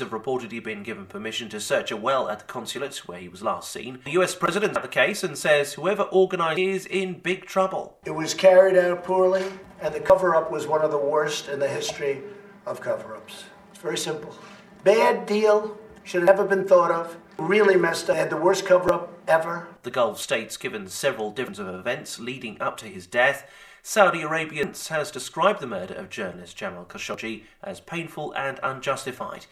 have reportedly been given permission to search a well at the consulate where he was last seen. The US president at the case and says whoever organised is in big trouble. It was carried out poorly, and the cover up was one of the worst in the history of cover ups. It's very simple. Bad deal, should have never been thought of. Really messed up. Had the worst cover up ever. The Gulf states given several different events leading up to his death. Saudi Arabia has described the murder of journalist Jamal Khashoggi as painful and unjustified.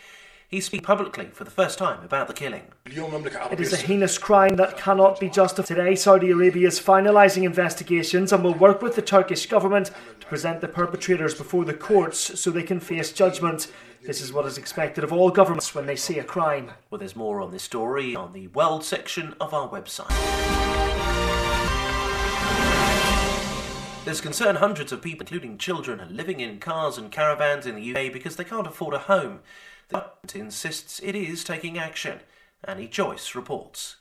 He speaks publicly for the first time about the killing. It is a heinous crime that cannot be justified. Today, Saudi Arabia is finalising investigations and will work with the Turkish government to present the perpetrators before the courts so they can face judgment. This is what is expected of all governments when they see a crime. Well, there's more on this story on the world section of our website. There's concern hundreds of people, including children, are living in cars and caravans in the UK because they can't afford a home. The government insists it is taking action. Annie Joyce reports.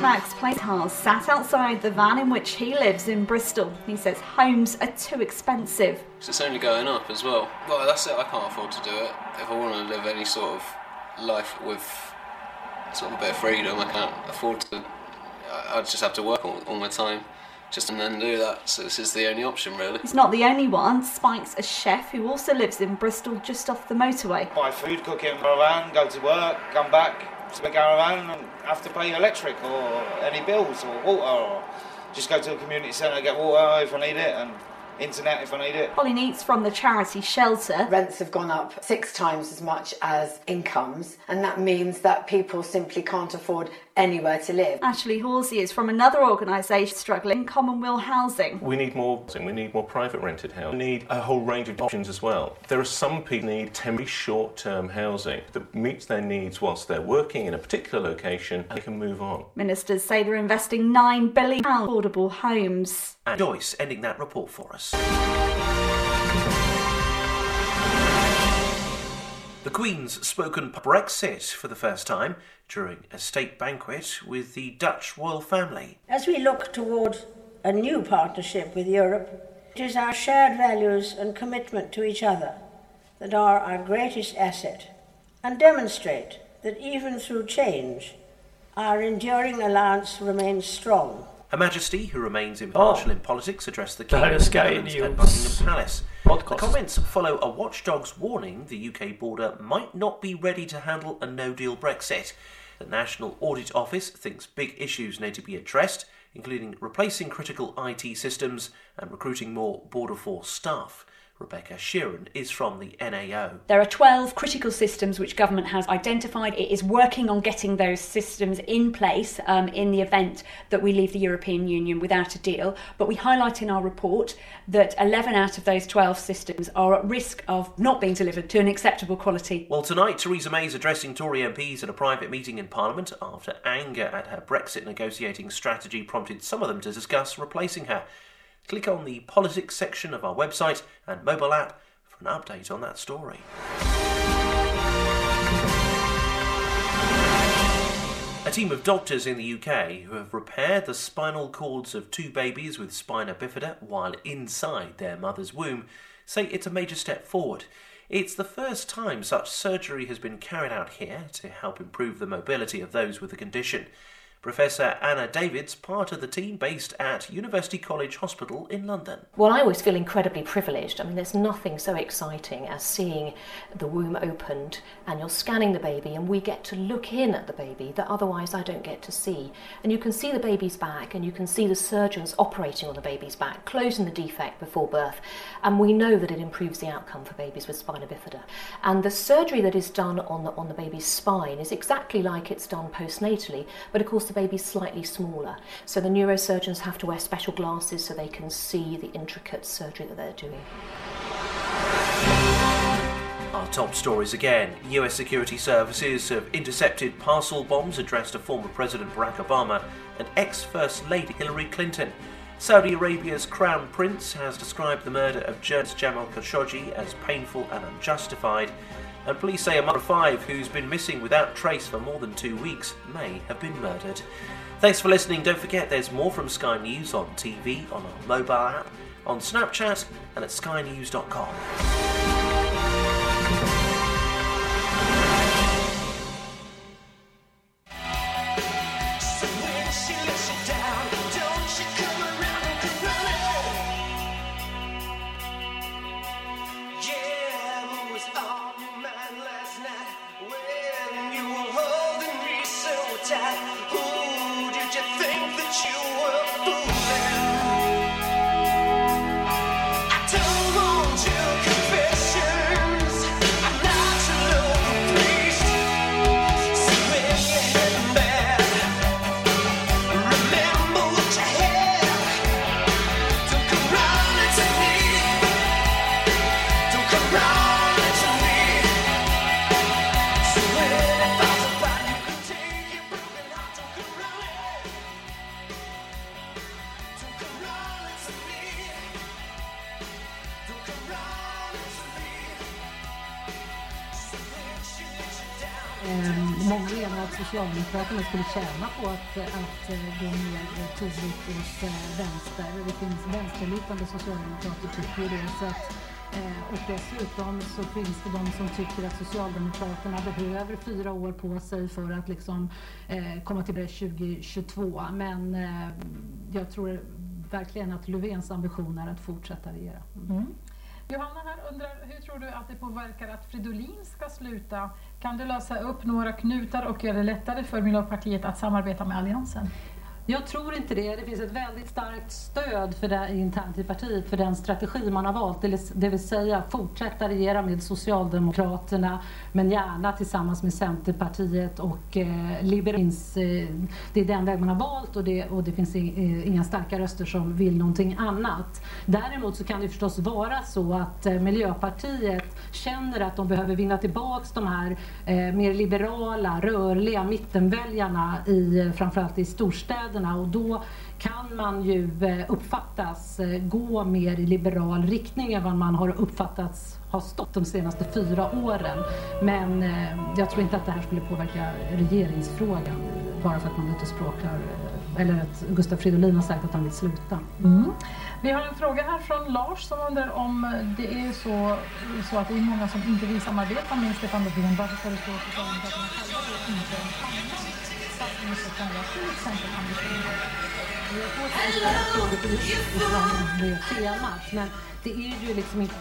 Max Playhouse sat outside the van in which he lives in Bristol. He says homes are too expensive. It's only going up as well. Well, that's it. I can't afford to do it. If I want to live any sort of life with sort of a bit of freedom, I can't afford to. I just have to work all, all my time just and then do that. So this is the only option, really. He's not the only one. Spike's a chef who also lives in Bristol, just off the motorway. Buy food, cook it, go around, go to work, come back, go around and have to pay electric or any bills or water or just go to a community centre, get water if I need it and internet if I need it. Polly Neats from the charity Shelter. Rents have gone up six times as much as incomes, and that means that people simply can't afford anywhere to live. Ashley Horsey is from another organisation struggling, Commonweal Housing. We need more housing, we need more private rented housing. We need a whole range of options as well. There are some people who need temporary short-term housing that meets their needs whilst they're working in a particular location and they can move on. Ministers say they're investing £9 billion in affordable homes. And Joyce ending that report for us. The Queen's spoken Brexit for the first time during a state banquet with the Dutch royal family. As we look toward a new partnership with Europe, it is our shared values and commitment to each other that are our greatest asset and demonstrate that even through change, our enduring alliance remains strong. Her Majesty, who remains impartial Oh. in politics, addressed the King That of is Sky Netherlands at Buckingham Palace. Podcast. The comments follow a watchdog's warning the UK border might not be ready to handle a no-deal Brexit. The National Audit Office thinks big issues need to be addressed, including replacing critical IT systems and recruiting more Border Force staff. Rebecca Sheeran is from the NAO. There are 12 critical systems which government has identified. It is working on getting those systems in place um, in the event that we leave the European Union without a deal. But we highlight in our report that 11 out of those 12 systems are at risk of not being delivered to an acceptable quality. Well, tonight, Theresa May is addressing Tory MPs at a private meeting in Parliament after anger at her Brexit negotiating strategy prompted some of them to discuss replacing her. Click on the politics section of our website and mobile app for an update on that story. A team of doctors in the UK who have repaired the spinal cords of two babies with spina bifida while inside their mother's womb say it's a major step forward. It's the first time such surgery has been carried out here to help improve the mobility of those with the condition. Professor Anna Davids, part of the team based at University College Hospital in London. Well, I always feel incredibly privileged. I mean, there's nothing so exciting as seeing the womb opened and you're scanning the baby, and we get to look in at the baby that otherwise I don't get to see. And you can see the baby's back, and you can see the surgeons operating on the baby's back, closing the defect before birth. And we know that it improves the outcome for babies with spina bifida. And the surgery that is done on the, on the baby's spine is exactly like it's done postnatally, but of course, the baby's slightly smaller. So the neurosurgeons have to wear special glasses so they can see the intricate surgery that they're doing. Our top stories again. US security services have intercepted parcel bombs addressed to former President Barack Obama and ex First Lady Hillary Clinton. Saudi Arabia's Crown Prince has described the murder of journalist Jamal Khashoggi as painful and unjustified. And police say a mother of five who's been missing without trace for more than two weeks may have been murdered. Thanks for listening. Don't forget there's more from Sky News on TV, on our mobile app, on Snapchat, and at skynews.com. Ehm, många menar att Socialdemokraterna skulle tjäna på att, att eh, gå mer tydligt åt eh, vänster. Det finns vänsterlutande socialdemokrater tycker ju det. Så att, eh, och dessutom så finns det de som tycker att Socialdemokraterna behöver fyra år på sig för att liksom, eh, komma till det 2022. Men eh, jag tror verkligen att Löfvens ambition är att fortsätta regera. Mm. Johanna här undrar, hur tror du att det påverkar att Fridolin ska sluta? Kan du lösa upp några knutar och göra det lättare för Miljöpartiet att samarbeta med Alliansen? Jag tror inte det. Det finns ett väldigt starkt stöd för det internt i partiet för den strategi man har valt. Det vill- säga fortsätta regera med Socialdemokraterna men gärna tillsammans med Centerpartiet och eh, Liberalerna. Eh, det är den väg man har valt och det, och det finns eh, inga starka röster som vill någonting annat. Däremot så kan det förstås vara så att eh, Miljöpartiet känner att de behöver vinna tillbaks de här eh, mer liberala, rörliga mittenväljarna i, eh, framförallt i storstäderna och då kan man ju eh, uppfattas eh, gå mer i liberal riktning än vad man har uppfattats ha stått de senaste fyra åren. Men eh, jag tror inte att det här skulle påverka regeringsfrågan bara för att man byter språkrör eller att Gustav Fridolin har sagt att han vill sluta. Mm. Vi har en fråga här från Lars som undrar om det är så, så att det är många som inte vill samarbeta med Stefan Löfven. Varför föreslår Socialdemokraterna själva då inte en kan till exempel Jag får ställa frågor utifrån det temat, men det är ju liksom inte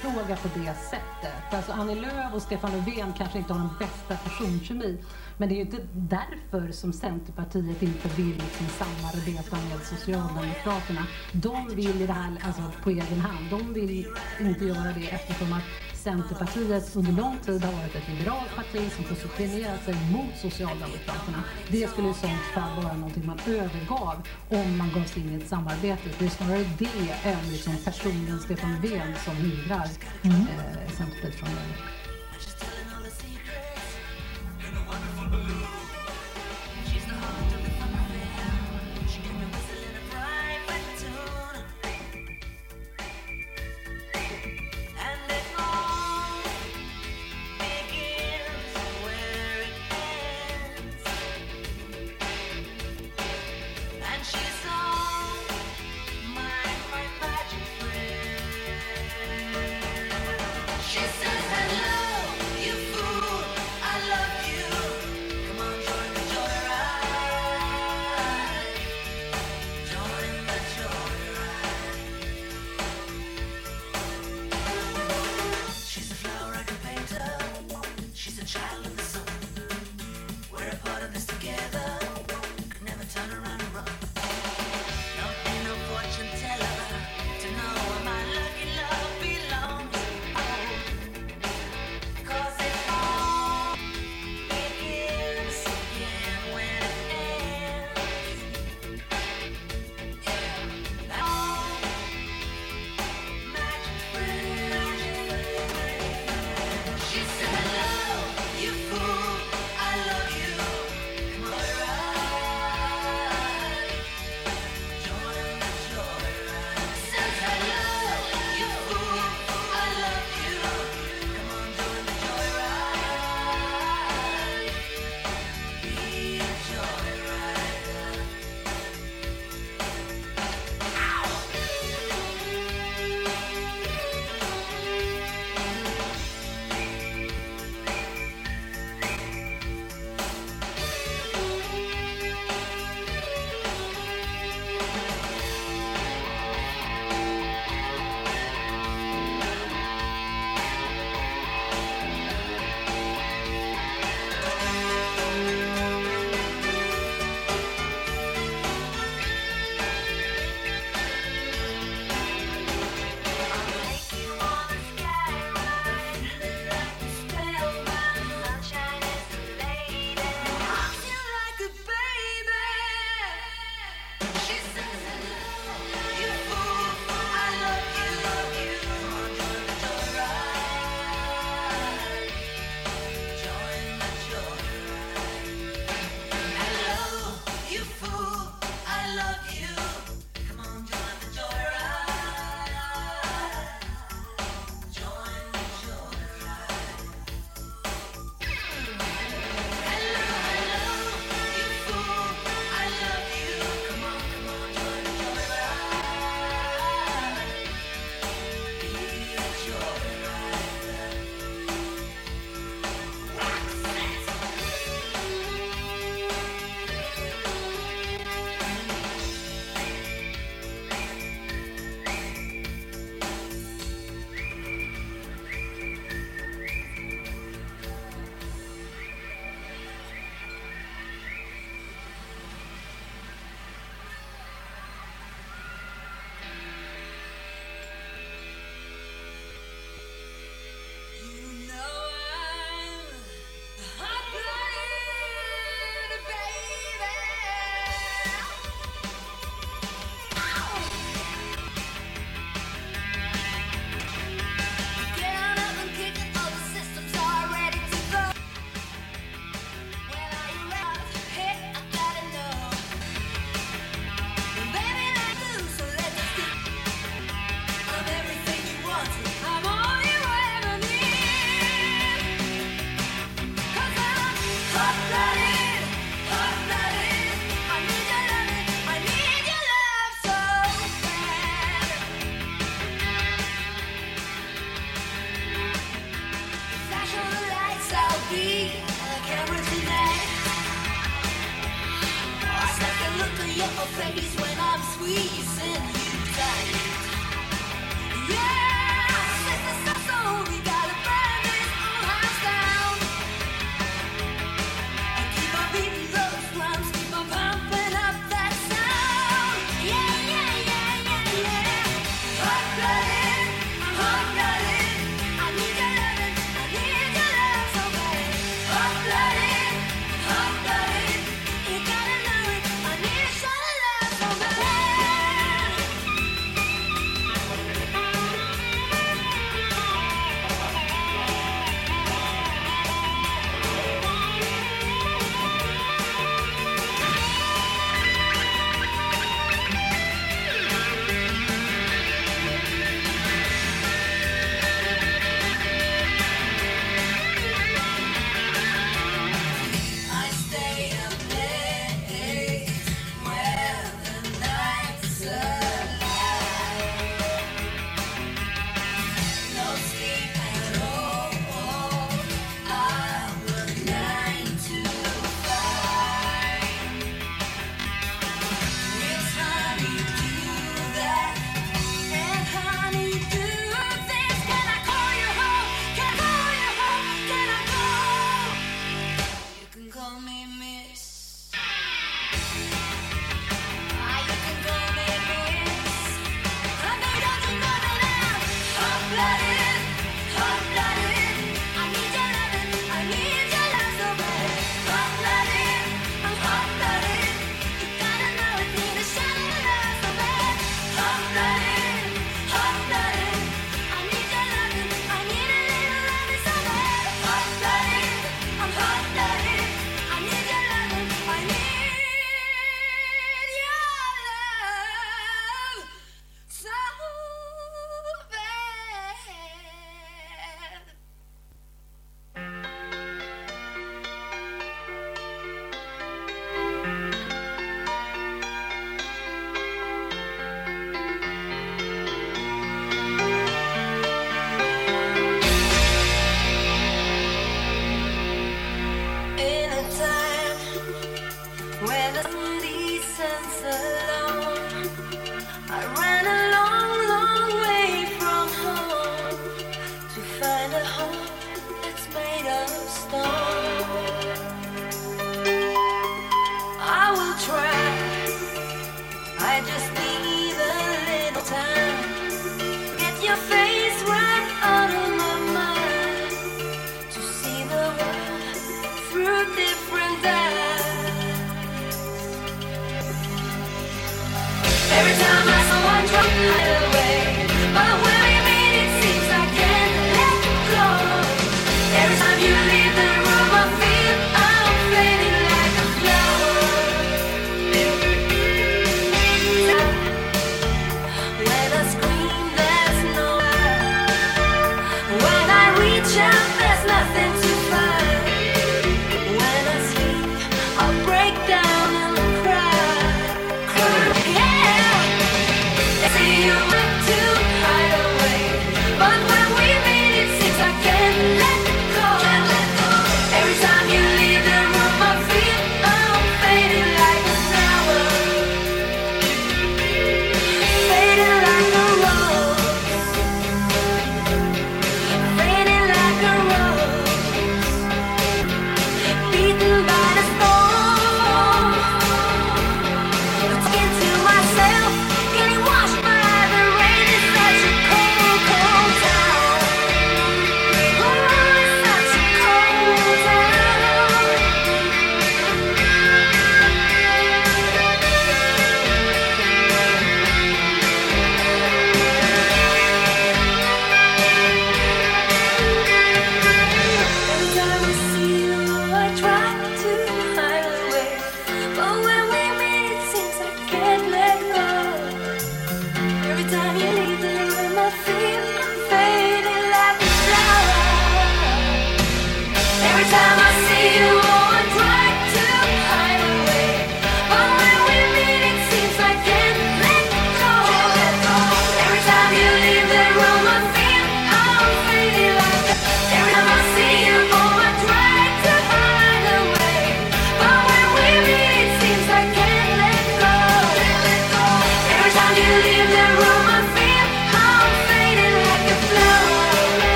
fråga på det sättet. Alltså Annie Lööf och Stefan Löfven kanske inte har den bästa personkemi, men det är ju inte därför som Centerpartiet inte vill liksom samarbeta med Socialdemokraterna. De vill i det här, alltså på egen hand, de vill inte göra det eftersom att Centerpartiet under lång tid har varit ett liberalt parti som positionerat sig mot Socialdemokraterna. Det skulle i sånt fall vara någonting man övergav om man gav sig in i ett samarbete. Det är snarare det än liksom personen Stefan Löfven som hindrar eh, Centerpartiet från det.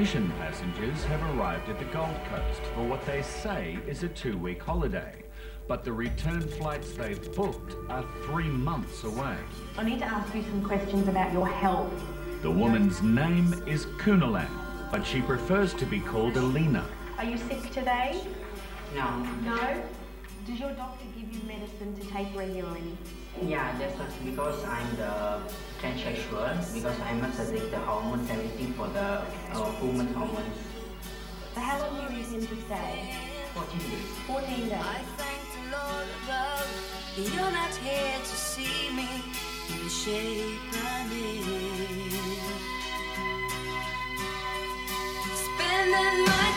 Malaysian passengers have arrived at the Gold Coast for what they say is a two week holiday. But the return flights they've booked are three months away. I need to ask you some questions about your health. The woman's name is Kunalan, but she prefers to be called Alina. Are you sick today? No. No? Does your doctor give you medicine to take regularly? Yeah, that's not because I'm the transsexual, because I must take the hormone everything for the uh, woman hormones. So how long do you intend to stay? 14 days. 14 days. I thank the Lord above. You're not here to see me in the shape I'm in. Spending my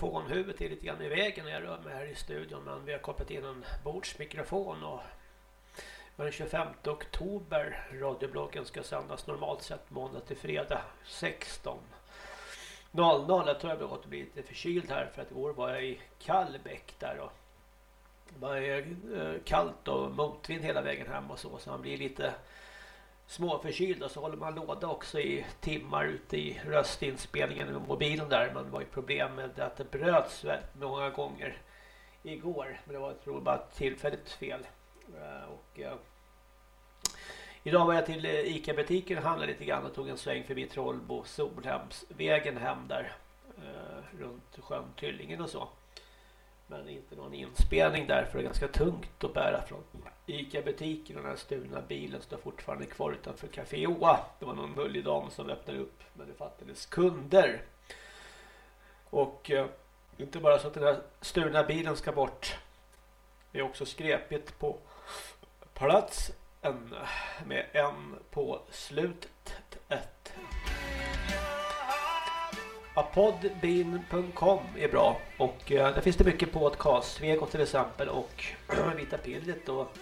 mikrofonhuvudet är lite grann i vägen när jag rör mig här i studion men vi har kopplat in en bordsmikrofon och den 25 oktober radiobloggen ska sändas normalt sett måndag till fredag 16 00. Jag tror jag har gått och blivit lite förkyld här för att igår var jag i Kallbäck där och det var eh, kallt och motvind hela vägen hem och så så man blir lite småförkyld och så håller man låda också i timmar ute i röstinspelningen med mobilen där. Men det var ju problem med att det bröts väldigt många gånger igår. Men det var jag bara tillfälligt fel. Eh, och eh, Idag var jag till eh, Ica-butiken och handlade lite grann och tog en sväng förbi Trollbo Solhemsvägen hem där eh, runt sjön Tyllingen och så. Men inte någon inspelning där för det är ganska tungt att bära från Ica-butiken och den här stulna bilen står fortfarande kvar utanför Café Oa. Det var någon mullig dam som öppnade upp men det fattades kunder. Och eh, inte bara så att den här stulna bilen ska bort. Det är också skräpigt på plats en med en på slutet ett. Apodbean.com är bra och eh, där finns det mycket podcast, Svego till exempel och Vita Pillret och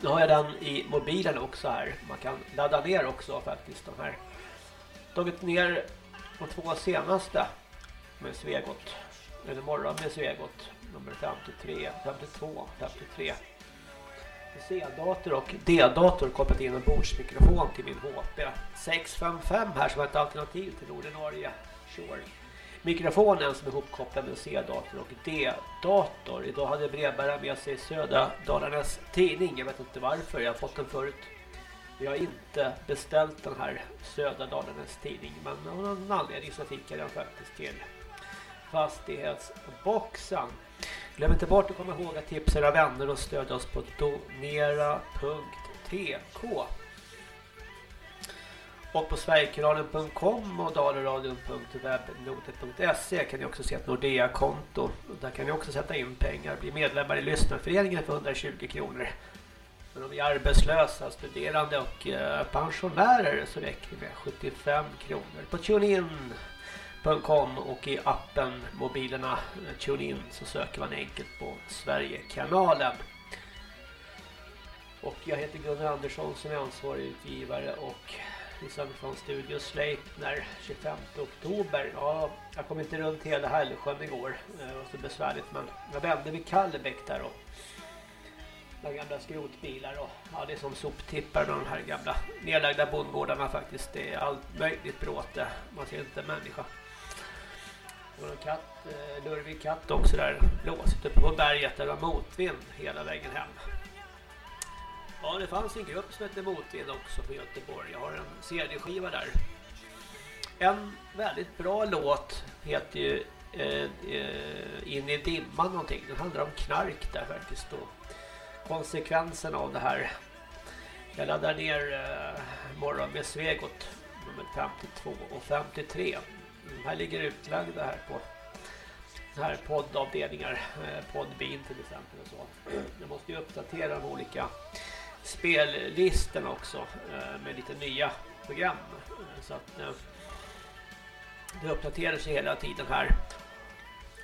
nu har jag den i mobilen också här. Man kan ladda ner också faktiskt de här. Tagit ner de två senaste med Svegot. Eller morgon med Svegot. Nummer 53, 52, 53. C-dator och D-dator kopplat in en bordsmikrofon till min HP 655 här som ett alternativ till ordinarie Shure. Mikrofonen som är ihopkopplad med C-dator och D-dator. Idag hade brevbäraren med sig Södra Dalarnas tidning. Jag vet inte varför, jag har fått den förut. Jag har inte beställt den här Södra Dalarnas tidning men av någon anledning så fick jag den faktiskt till fastighetsboxen. Glöm inte bort att komma ihåg att tipsa era vänner och stödja oss på donera.tk och på sverigekanalen.com och dalaradion.webnotet.se kan ni också se ett Nordea-konto. Där kan ni också sätta in pengar. Bli medlemmar i lyssnarföreningen för 120 kronor. Men om vi är arbetslösa, studerande och eh, pensionärer så räcker det med 75 kronor. På TuneIn.com och i appen mobilerna eh, TuneIn så söker man enkelt på Sverigekanalen. Och jag heter Gunnar Andersson som är ansvarig utgivare och vi sänder från Studio Sleipner 25 oktober. Ja, jag kom inte runt hela Hällsjön igår. Det var så besvärligt men jag vände vid Kallebäck där och några gamla skrotbilar och ja, det är som soptippar med de här gamla nedlagda bondgårdarna faktiskt. Det är allt möjligt bråte. Man ser inte en människa. Det var en katt, eh, lurvig katt också där. blåsigt uppe på berget där det var motvind hela vägen hem. Ja, det fanns en grupp som hette Motvind också på Göteborg. Jag har en CD-skiva där. En väldigt bra låt heter ju eh, eh, In i dimman någonting. Den handlar om knark där faktiskt då. Konsekvensen av det här. Jag laddar ner eh, morgon med Svegot nummer 52 och 53. De här ligger utlagda här på här poddavdelningar, eh, poddbin till exempel och så. Jag måste ju uppdatera de olika spellistorna också eh, med lite nya program eh, så att eh, det uppdaterar sig hela tiden här.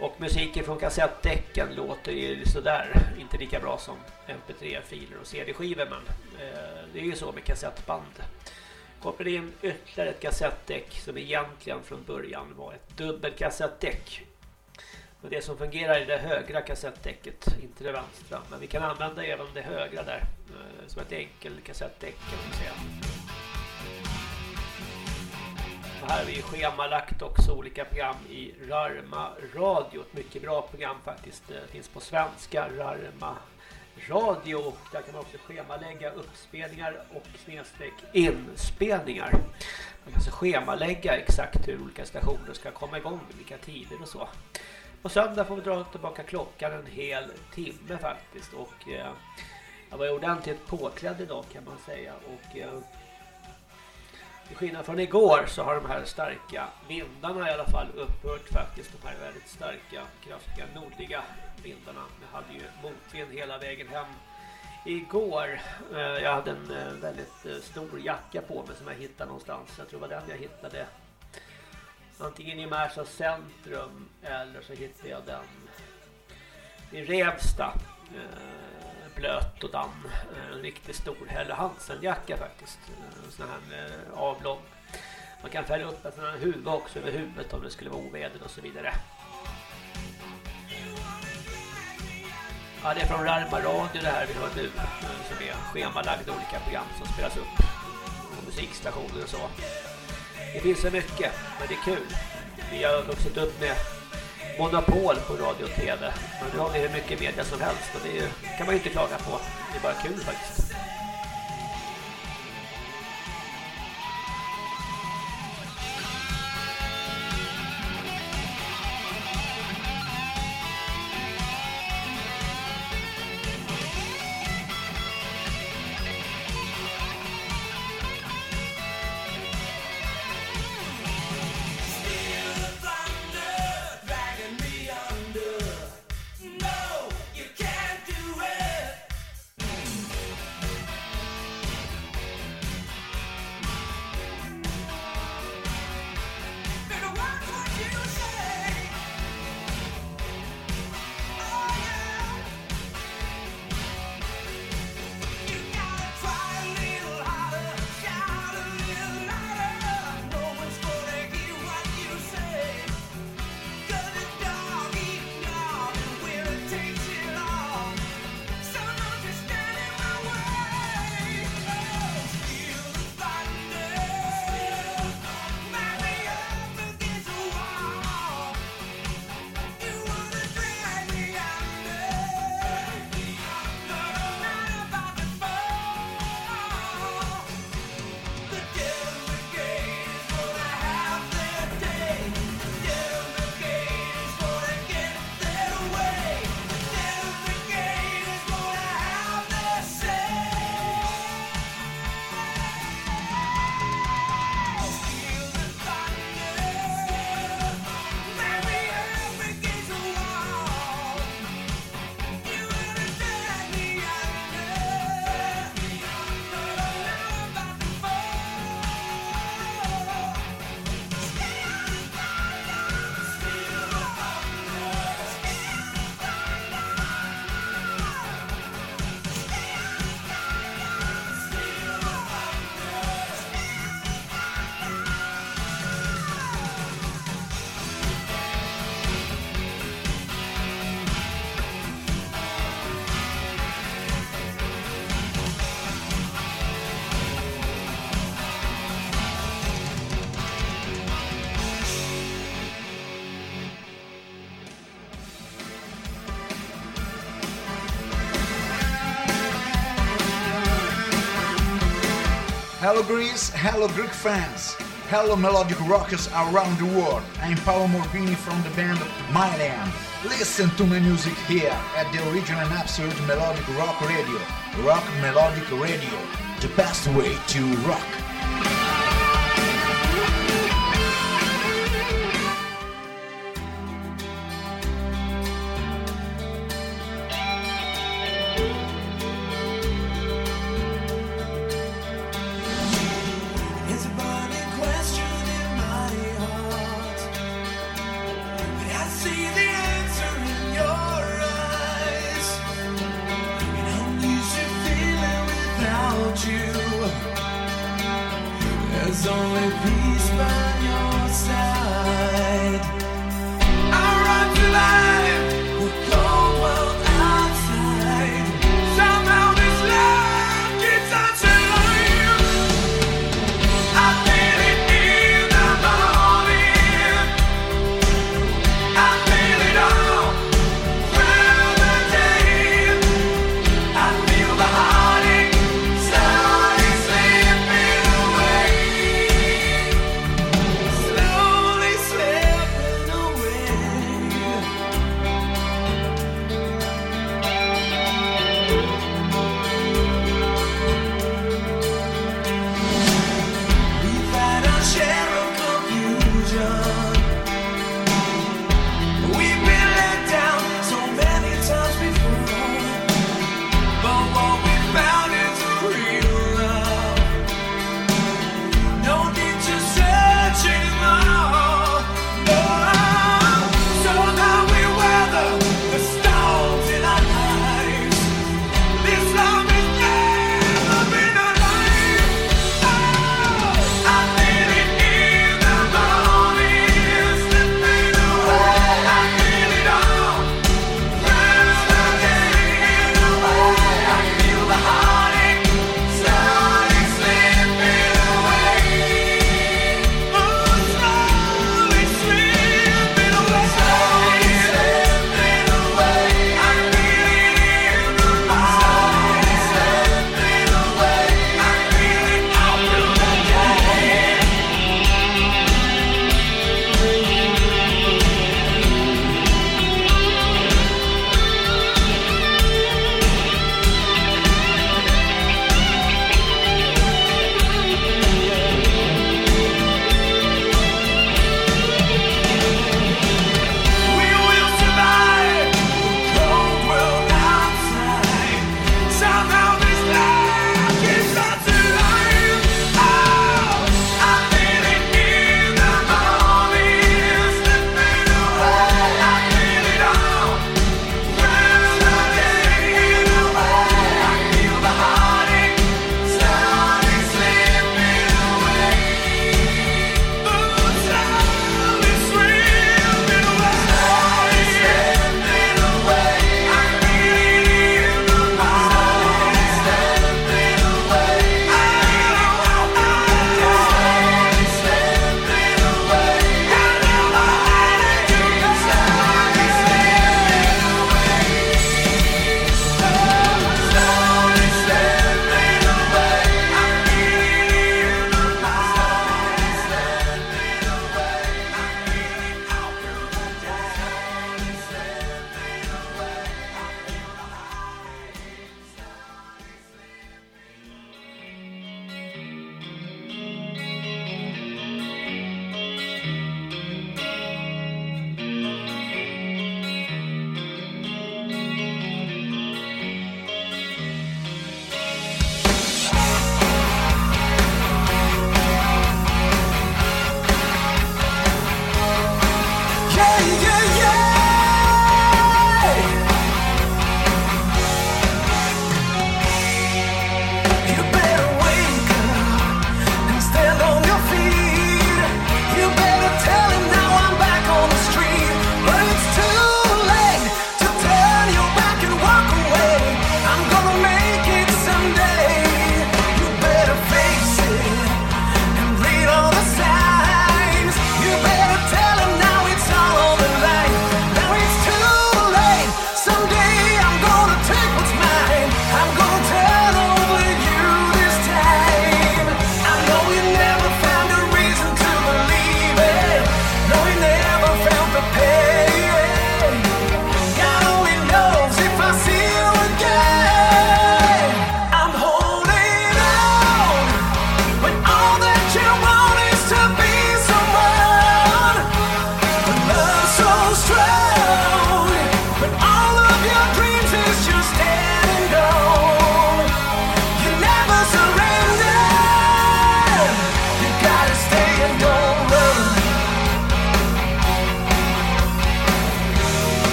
Och musiken från kassettdäcken låter ju sådär, inte lika bra som mp3-filer och cd-skivor men det är ju så med kassettband. Kopplar in ytterligare ett kassettdäck som egentligen från början var ett dubbelkassettdäck. Men det som fungerar är det högra kassettdäcket, inte det vänstra. Men vi kan använda även det högra där eh, som ett enkel kassettdäck kan man säga. Och här har vi schemalagt också olika program i Rarma Radio. Ett mycket bra program faktiskt. Det finns på svenska, Rarma Radio. Där kan man också schemalägga uppspelningar och snedstreck inspelningar. Man kan alltså schemalägga exakt hur olika stationer ska komma igång, vilka tider och så. På söndag får vi dra tillbaka klockan en hel timme faktiskt. Och eh, jag var ordentligt påklädd idag kan man säga. Och eh, till skillnad från igår så har de här starka vindarna i alla fall upphört faktiskt. De här väldigt starka, kraftiga nordliga vindarna. Jag hade ju motvind hela vägen hem igår. Eh, Jag hade en eh, väldigt eh, stor jacka på mig som jag hittade någonstans. Jag tror det var den jag hittade. Antingen i Märsta centrum eller så hittade jag den i Revsta. Eh, blöt och damm. Eh, en riktigt stor Helle Hansen-jacka faktiskt. Eh, en sån här avlång. Man kan fälla upp en sån här huvud också över huvudet om det skulle vara oväder och så vidare. Ja, det är från Rarma Radio det här vi hör nu. Som är schemalagda olika program som spelas upp. Och musikstationer och så. Det finns så mycket, men det är kul. Vi har vuxit upp med monopol på radio och tv. Men nu har vi hur mycket media som helst och det är, kan man ju inte klaga på. Det är bara kul faktiskt. Hello Greece, hello Greek fans, hello melodic rockers around the world. I'm Paolo Morbini from the band My Land. Listen to my music here at the original and absolute melodic rock radio. Rock Melodic Radio, the best way to rock.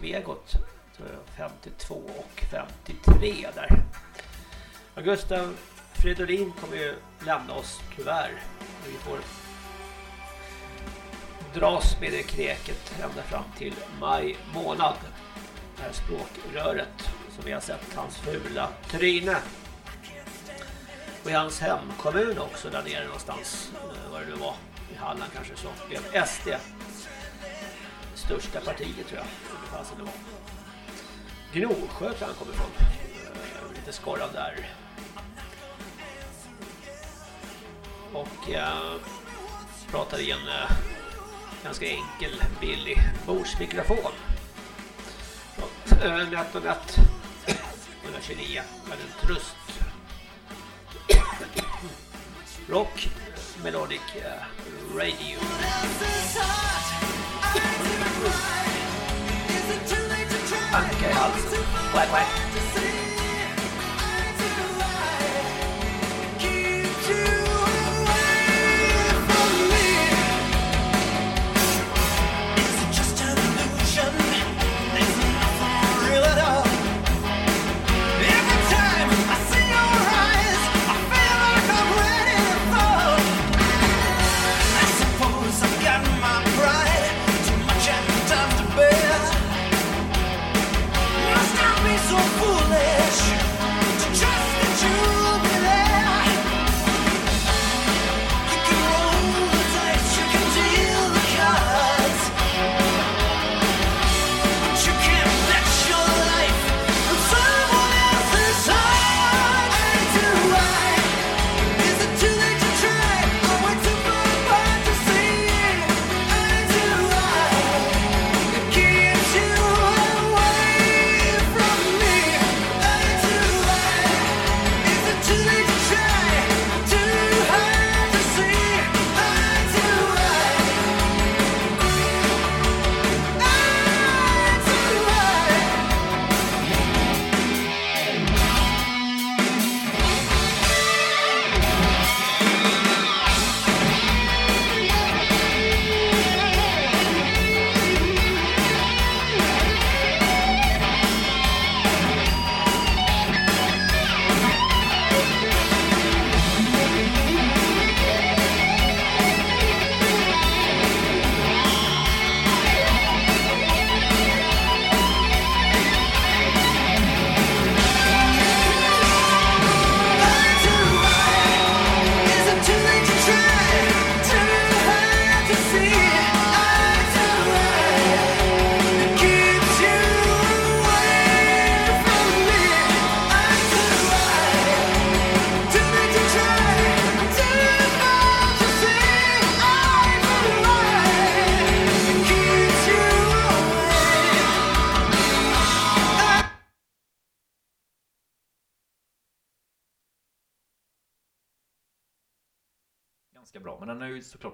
Svegot. 52 och 53 där. Augustav Gustav Fridolin kommer ju lämna oss tyvärr. Vi får dras med det kräket ända fram till maj månad. Det här språkröret som vi har sett hans fula tryne. Och i hans hemkommun också där nere någonstans. Eh, Vad det nu var. I Halland kanske så. Blev SD. Största partiet tror jag. Det fanns det var. Gnosjö tror jag han kommer ifrån. Eh, Lite skorrad där. Och eh, pratade i en eh, ganska enkel, billig bordsmikrofon. Eh, Nät och nät 129 med en tröst. Rock Melodic eh, Radio. Okay, I'll. Bye bye.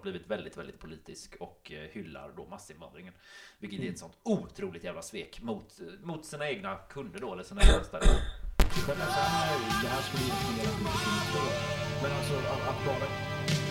Blivit väldigt, väldigt politisk och eh, hyllar då massinvandringen. Vilket är Mm. ett sånt otroligt jävla svek mot, eh, mot sina egna kunder då, eller sina egna här, det här skulle ju fungera. Men alltså att bara...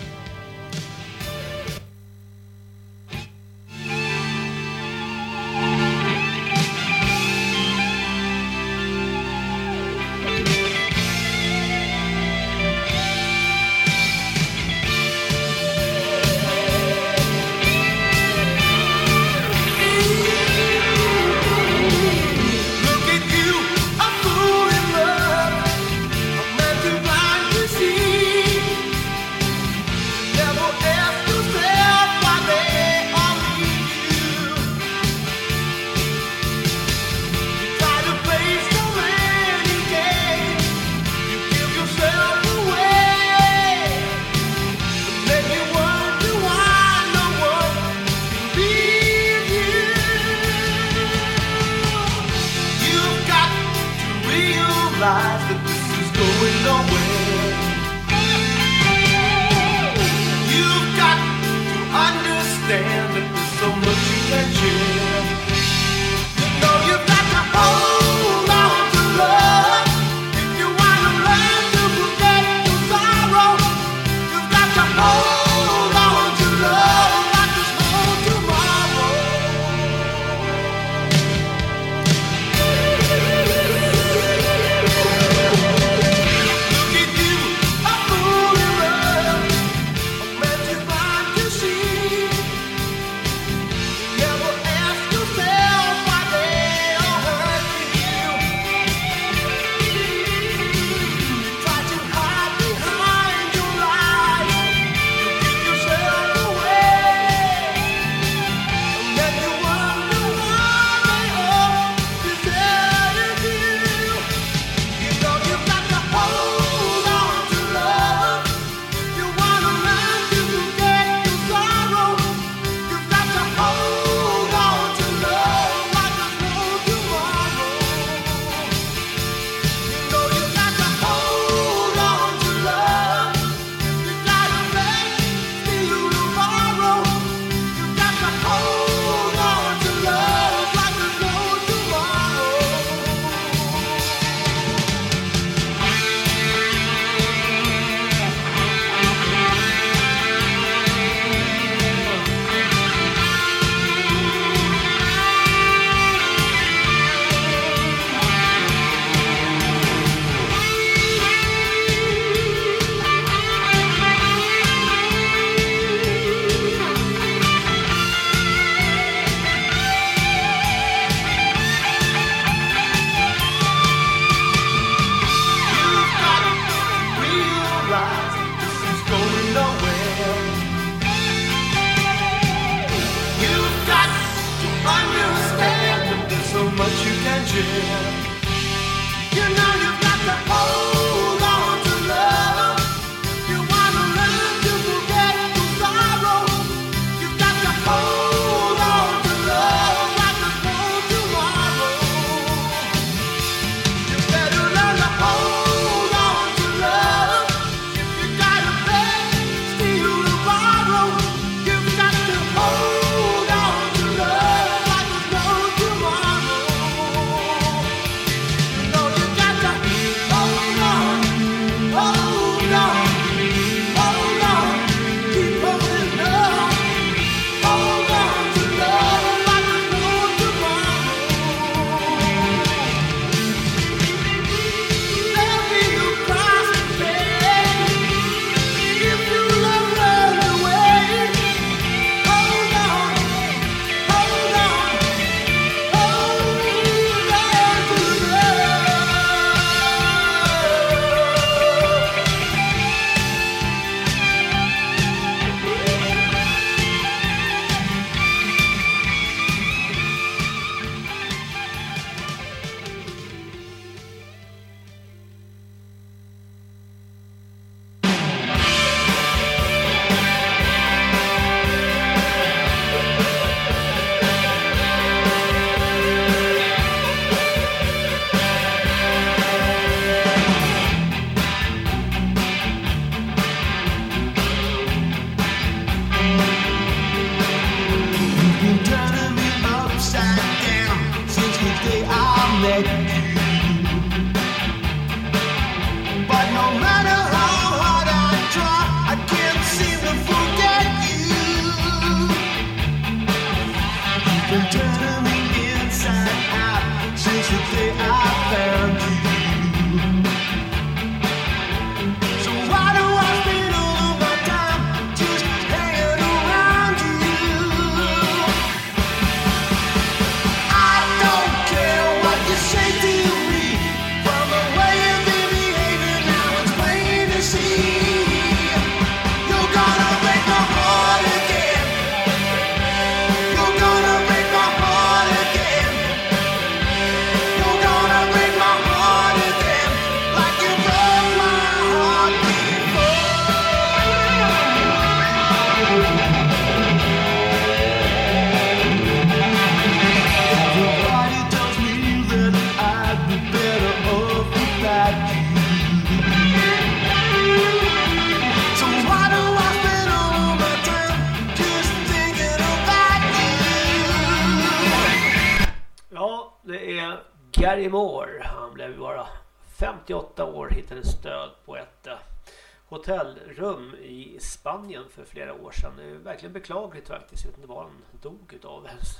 verkligen beklagligt faktiskt. Jag vet inte vad han dog utav ens.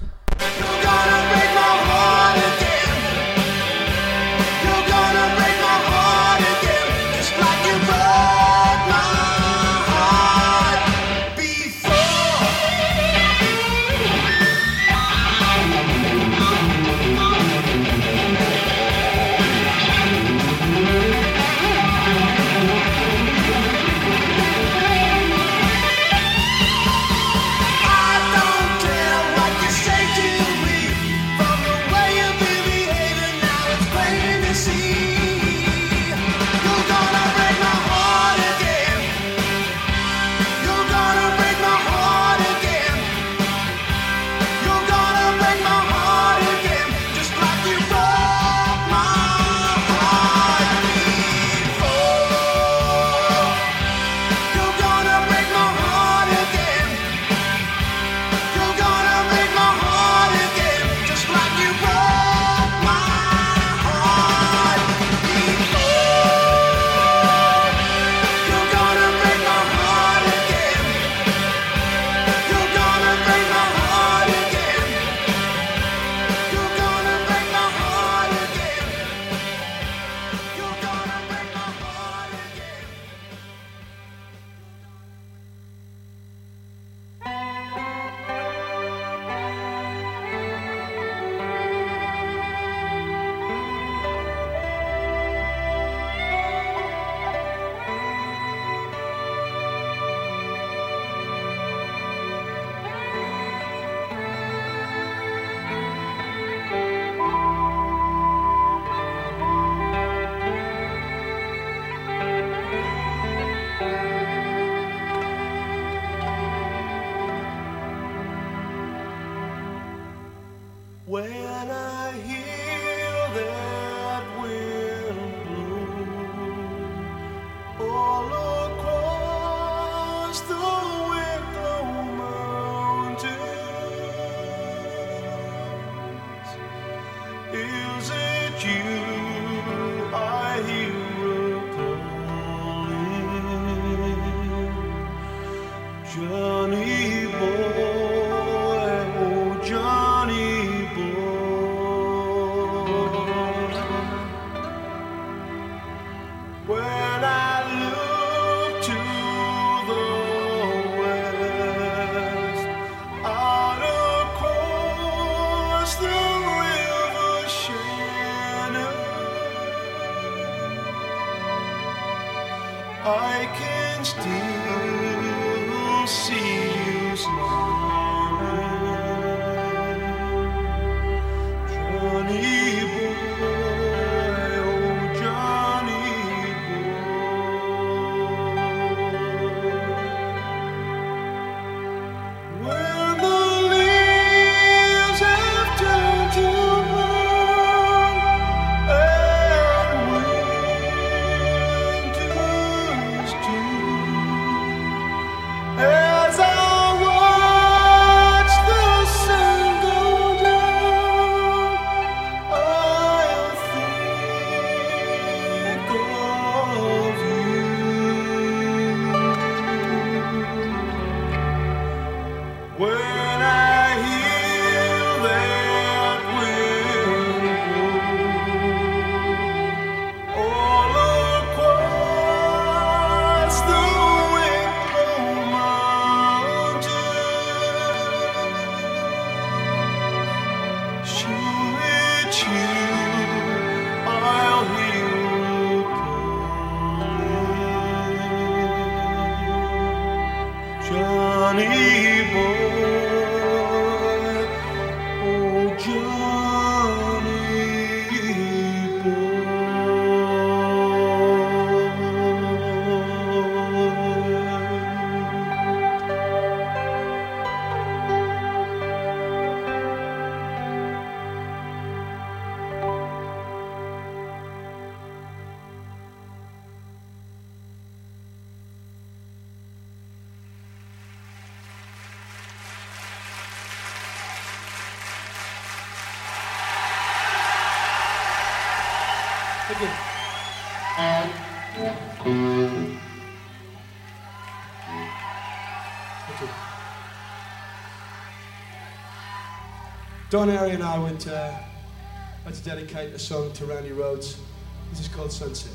Don Airy and I would uh, to dedicate a song to Randy Rhodes. This is called Sunset.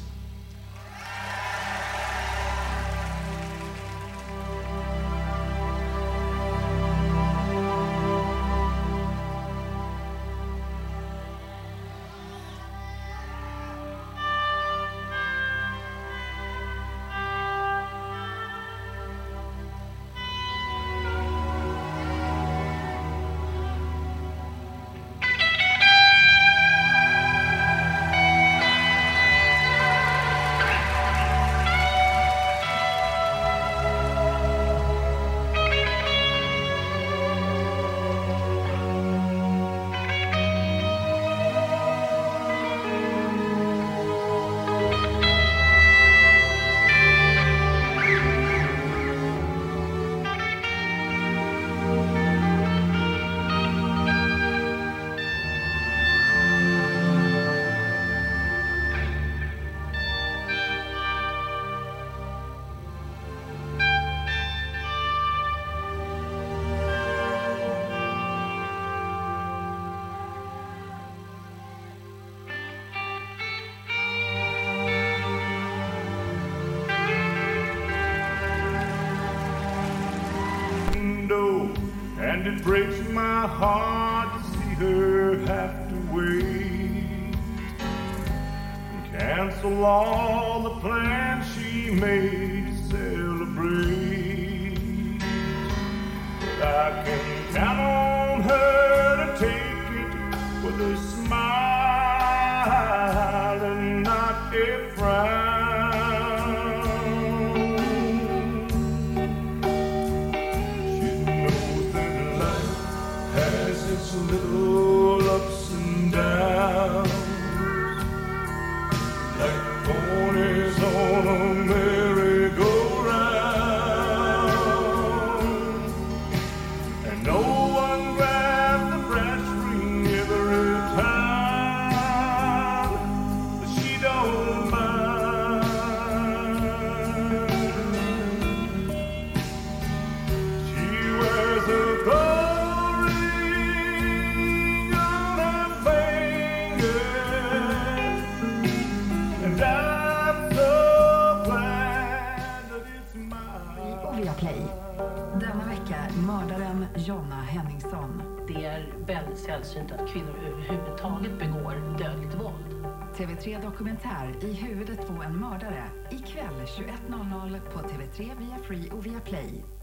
sällsynt att kvinnor överhuvudtaget begår dödligt våld. TV3 Dokumentär i huvudet på en mördare ikväll 21.00 på TV3 via Free och via Play.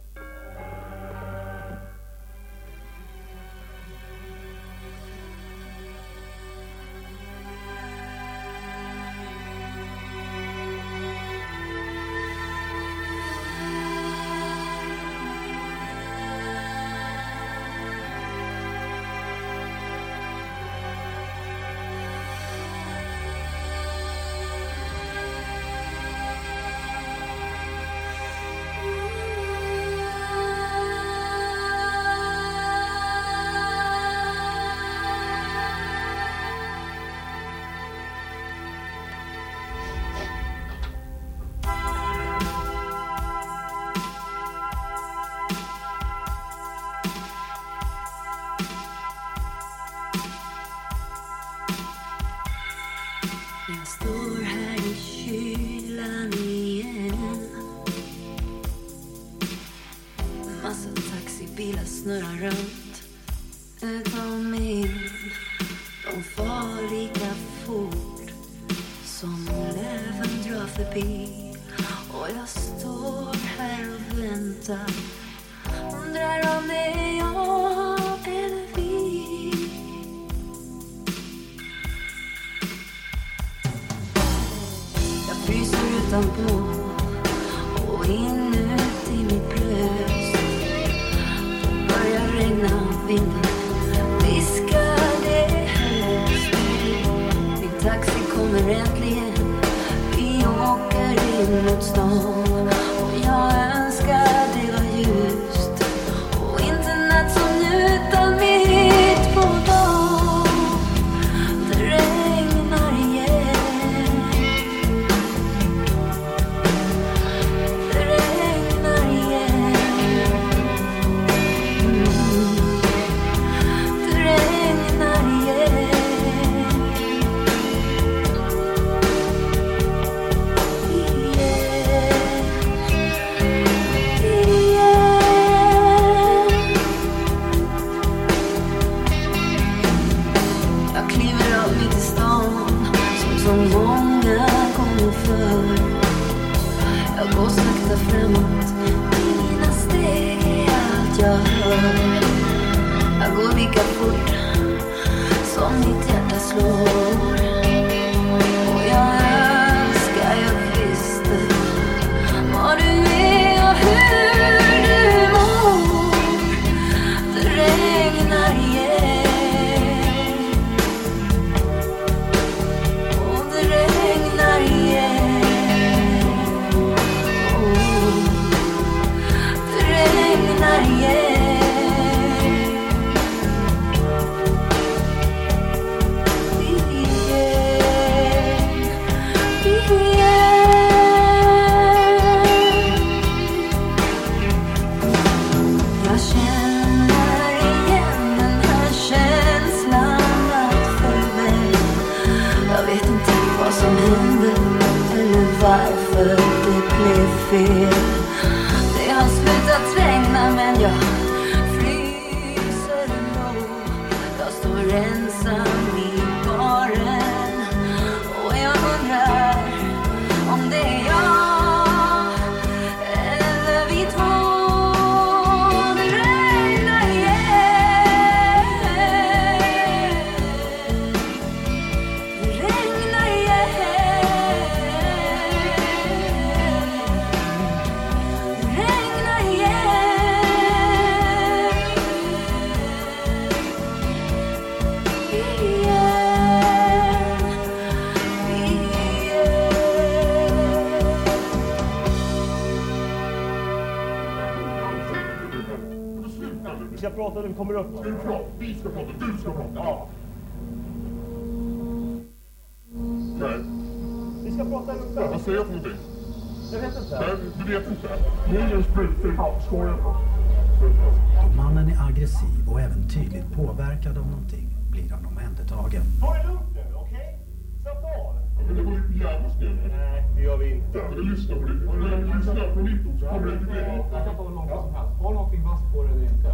Kan vi lyssna på det. Om du lyssnar på mitt ord så kommer det till dig. Jag kan ta hur långt som helst. Har du någonting vasst på dig eller inte?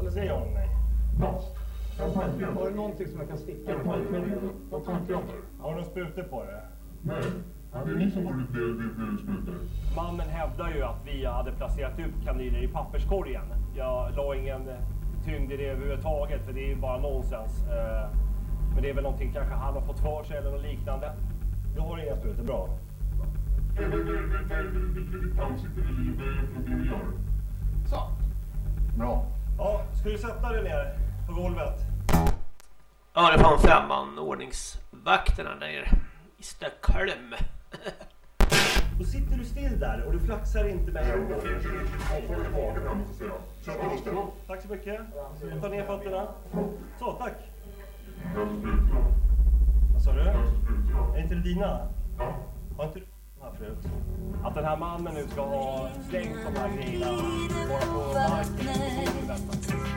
Eller säger jag nej? Vasst. Har du någonting som jag kan sticka med? Vad tankar jag Har du sprutor på det? Nej. Det är ni som har bli bli sprutor. Mannen hävdar ju att vi hade placerat ut kanyler i papperskorgen. Jag la ingen tyngd i det överhuvudtaget för det är ju bara nonsens. Eh, men det är väl någonting kanske han har fått för sig eller något liknande. Du har inga sprutor, bra. Så. Bra. Ja, ska du sätta dig ner på golvet? Ja, det var en femman ordningsvakterna där i Stockholm. Då sitter du still där och du flaxar inte med händerna. Tack så mycket. Ta ner fötterna. Så, tack. Vad sa du? Är inte det dina? Har inte du slut. Att den här mannen nu ska ha slängt de här grejerna bara på marken.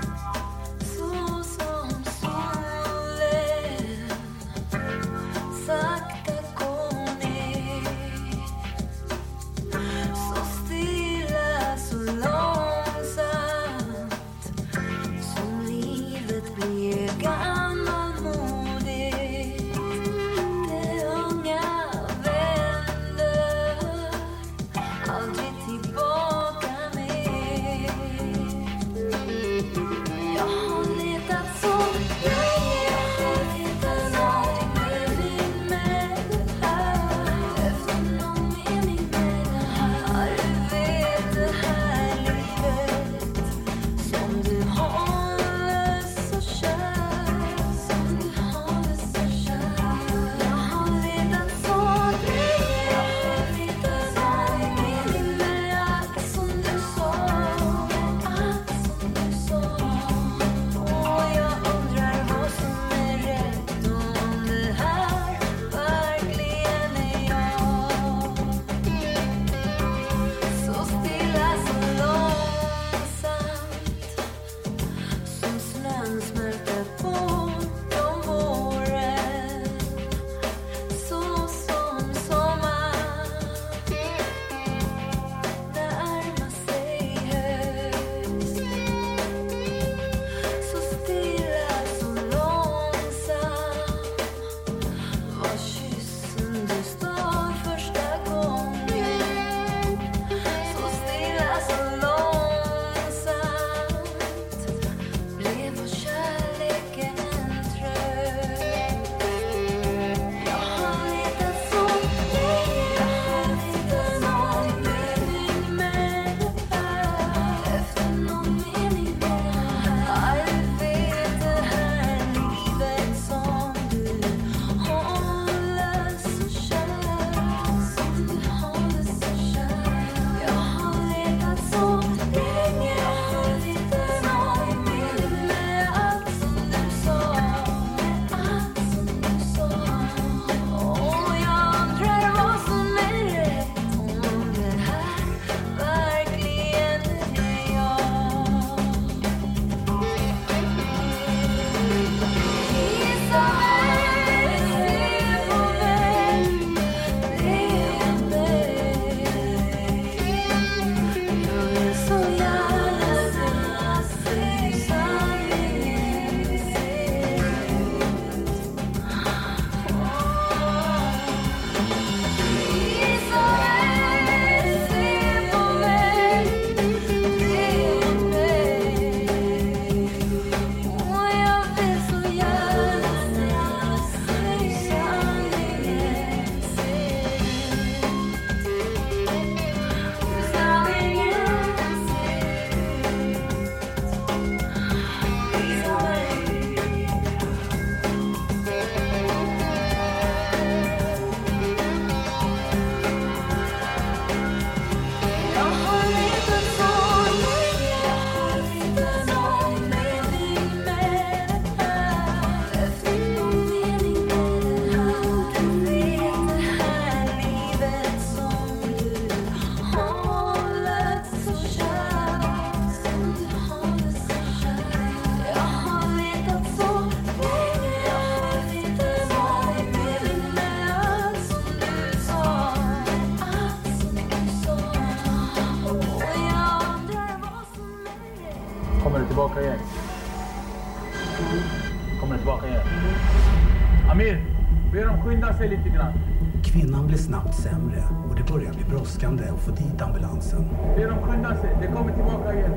Snabbt sämre och det börjar bli brådskande att få dit ambulansen. Be dem skynda sig, det kommer tillbaka igen.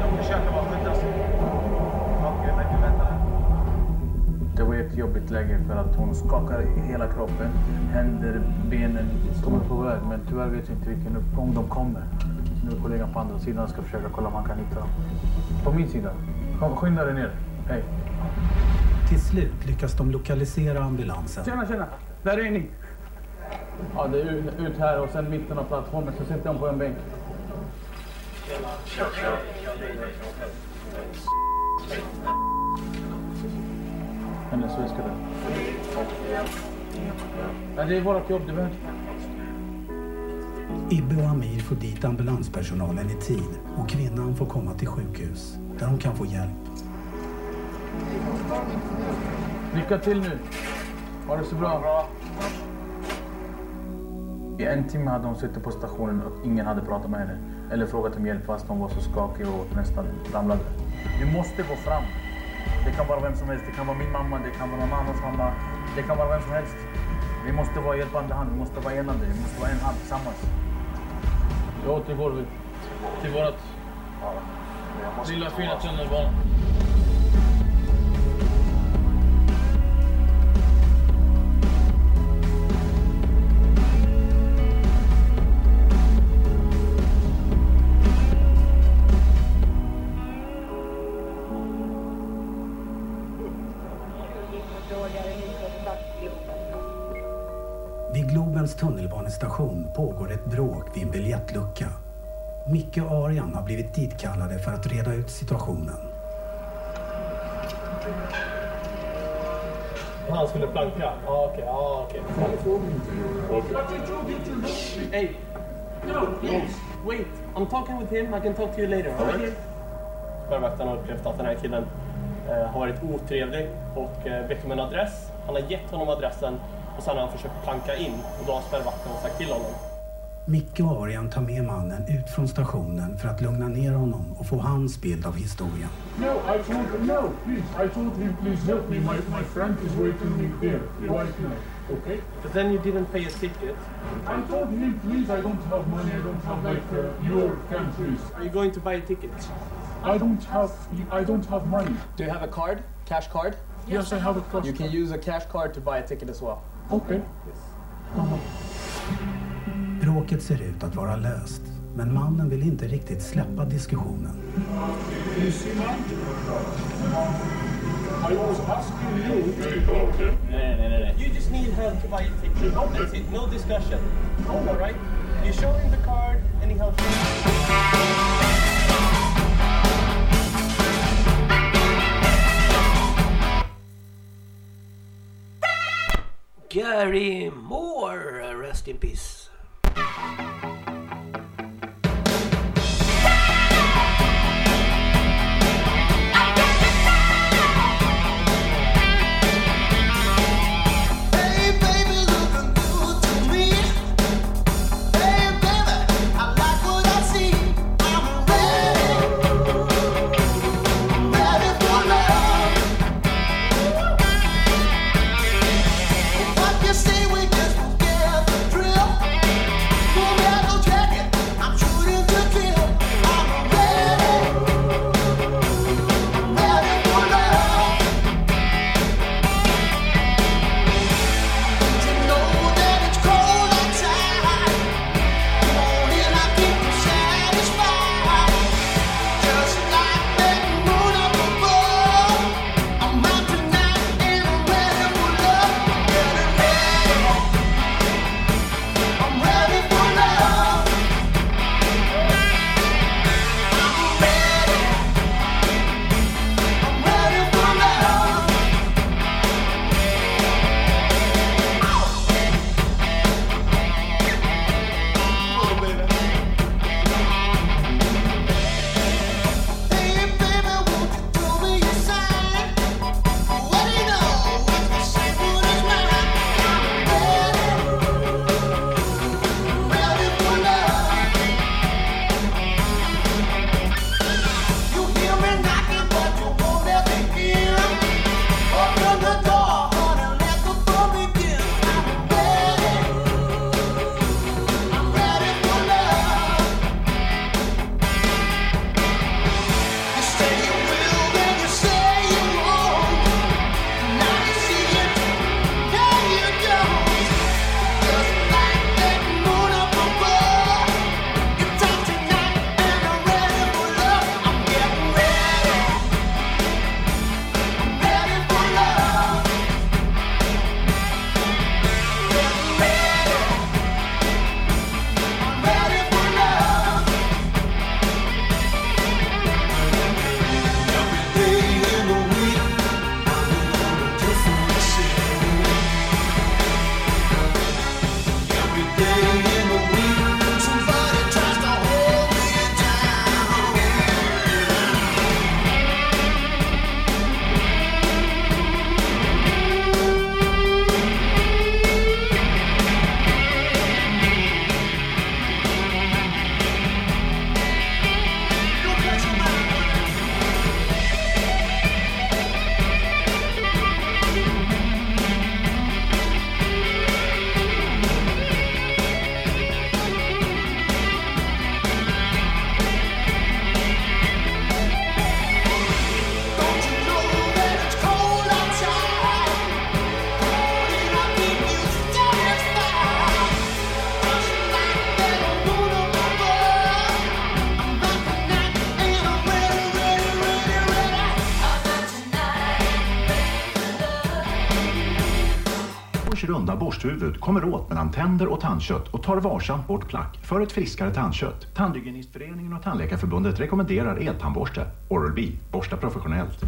De försöka bara skynda sig? Okej, vänta, vänta. Det var ett jobbigt läge för att hon skakar i hela kroppen. Händer, benen. De är på väg, men tyvärr vet vi inte vilken uppgång de kommer. Nu är kollegan på andra sidan och ska försöka kolla om han kan hitta dem. På min sida. Kom, skynda dig ner. Hej. Till slut lyckas de lokalisera ambulansen. Tjena, tjena! Där är ni! Ja, det är ut, här och sen mitten av plattformen så sitter de på en bänk. Hennes väska där. Det är vårt jobb, det behövs. Ibbe och Amir får dit ambulanspersonalen i tid och kvinnan får komma till sjukhus där hon kan få hjälp. Lycka till nu! Ha det så bra. I en timme hade hon suttit på stationen och ingen hade pratat med henne. Eller frågat om hjälp fast hon var så skakig och nästan ramlade. Vi måste gå fram. Det kan vara vem som helst. Det kan vara min mamma, det kan vara någon annans mamma. Det kan vara vem som helst. Vi måste vara hjälpande hand, vi måste vara enade, vi måste vara en hand tillsammans. Då återgår vi till vårt lilla fina tunnelbana. Pågår ett bråk vid en biljettlucka. Micke och Arian har blivit ditkallade för att reda ut situationen. Han skulle planka? Ja, okej. Ja, okej. Hey. No, please. Wait. I'm talking with him. I can talk to you later. right? Spärrvakten har upplevt att den här killen eh, har varit otrevlig och eh, bett om en adress. Han har gett honom adressen och sen har han försökt planka in och då har spärrvakten sagt till honom. Micke och Arian tar med mannen ut från stationen för att lugna ner honom och få hans bild av historien. No, I told him, no, please. I told him, please help me. My, my friend is waiting me there right now. Okay? But then you didn't pay a ticket. I told him, please, I don't have money. I don't have like uh, your countries. Are you going to buy a ticket? I don't have, I don't have money. Do you have a card? Cash card? Yes, I have a cash You can use a cash card to buy a ticket as well. Okay. Bråket ser ut att vara löst, men mannen vill inte riktigt släppa diskussionen. You see, man? I was asking you to okay. Nej, nej, nej, nej. You just need help to buy a ticket. That's it. No discussion. All right? You show him the card and he helps you. Gary Moore, rest in peace. Thank you. torskhuvud kommer åt mellan tänder och tandkött och tar varsamt bort plack för ett friskare tandkött. Tandhygienistföreningen och Tandläkarförbundet rekommenderar eltandborste. Oral-B. Borsta professionellt.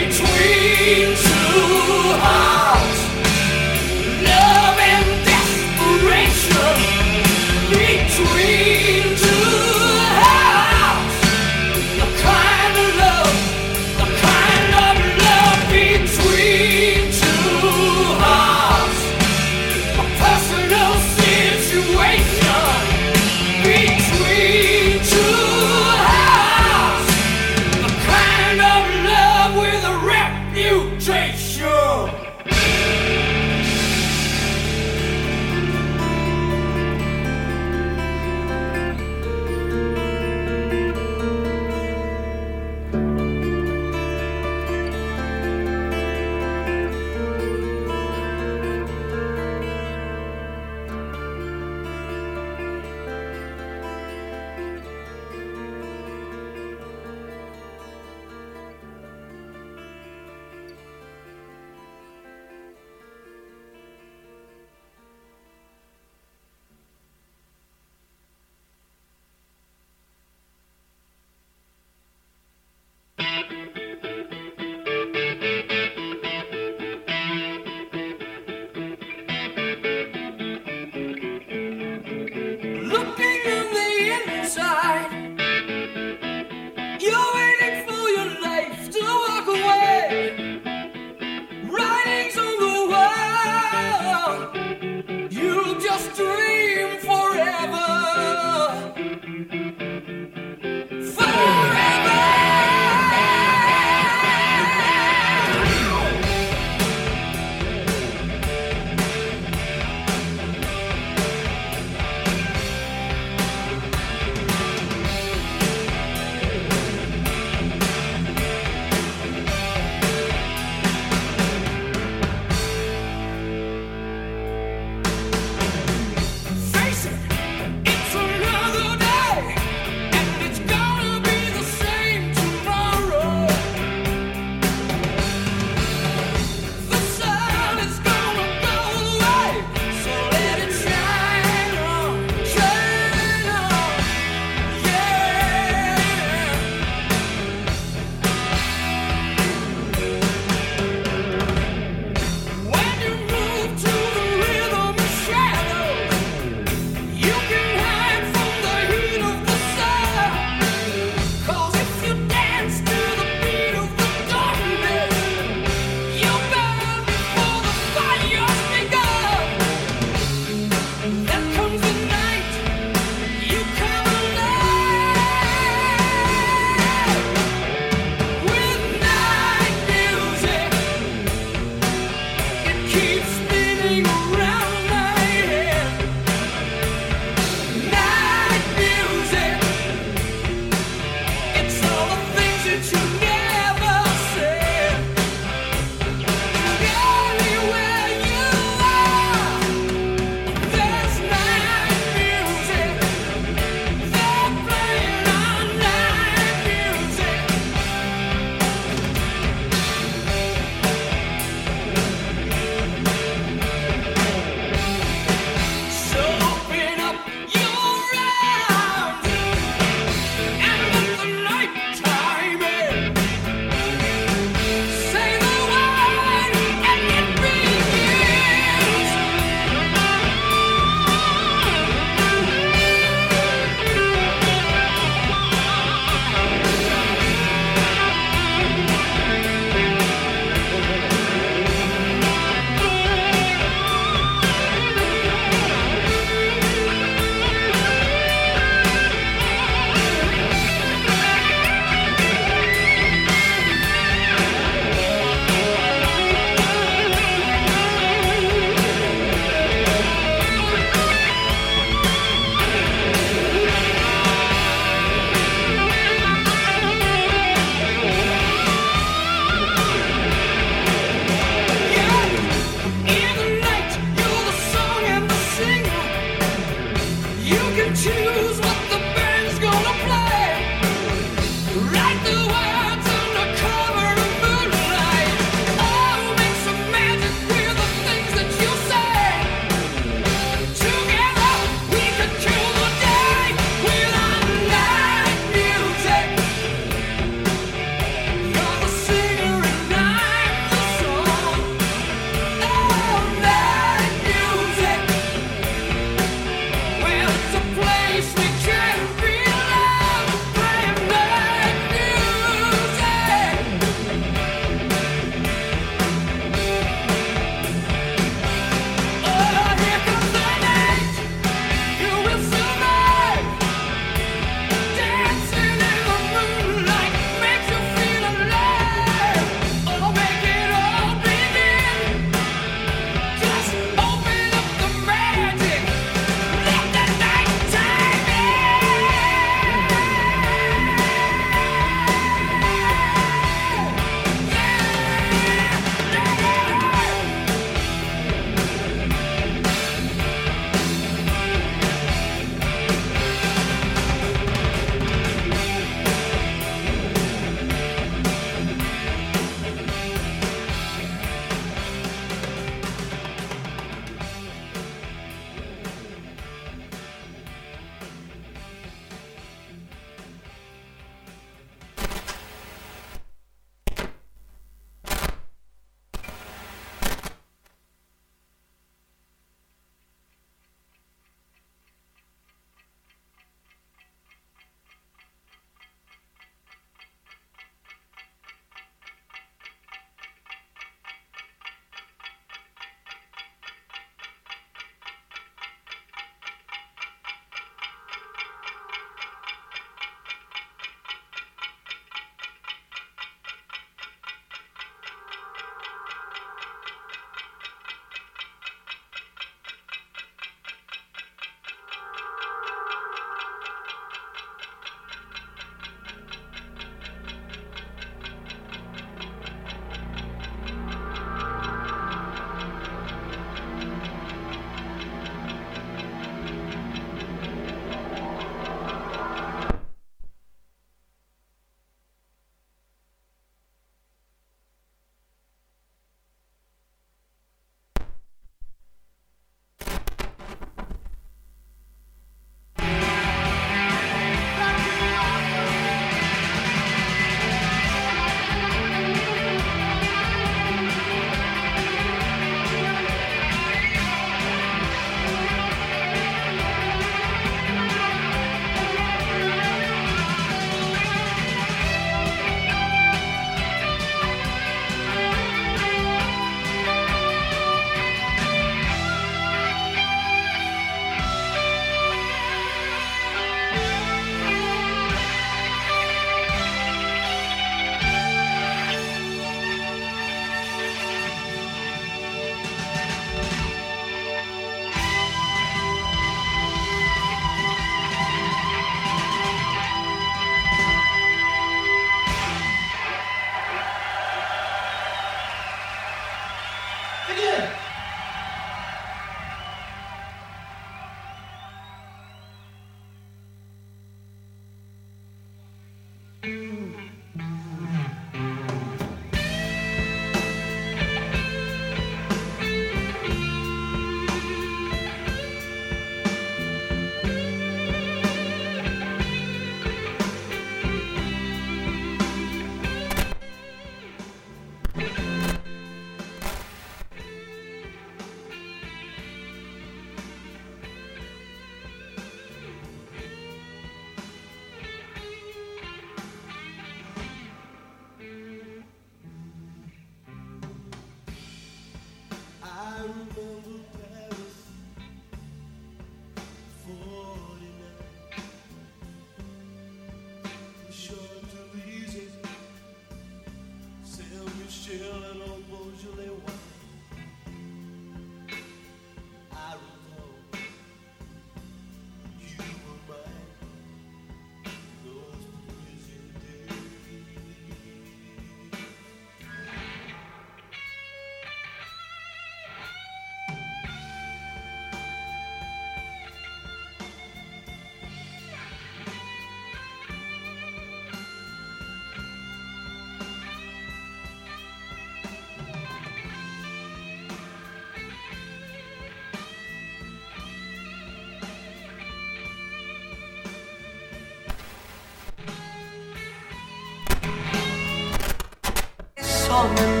Som en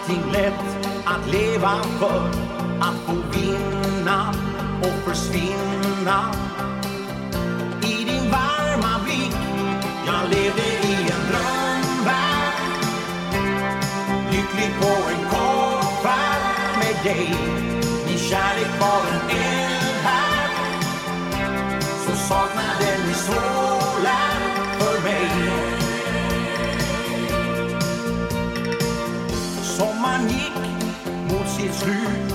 Allting lätt att leva för. Att få vinna och försvinna. I din varma blick Jag levde i en drömvärld. Lycklig på en kort färd med dig. Min kärlek var en eld här. Så saknade ni så sitt slut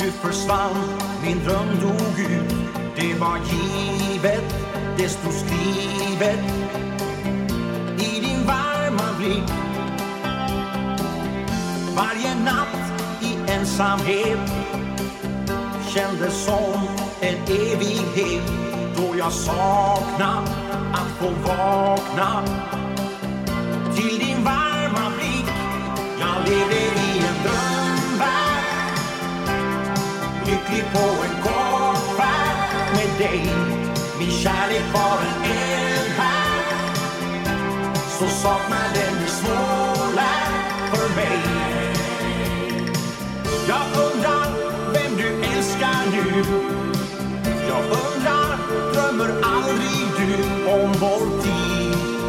Du försvann, min dröm dog ut. Det var givet, det stod skrivet I din varma blick. Varje natt i ensamhet Kändes som en evighet Då jag saknar att få vakna. Till din varma blick Jag levde i drömvärld Lycklig på en kort färd med dig. Min kärlek var en eldhärd Så saknaden är svårlärd för mig. Jag undrar vem du älskar nu. Jag undrar, drömmer aldrig du om vår tid?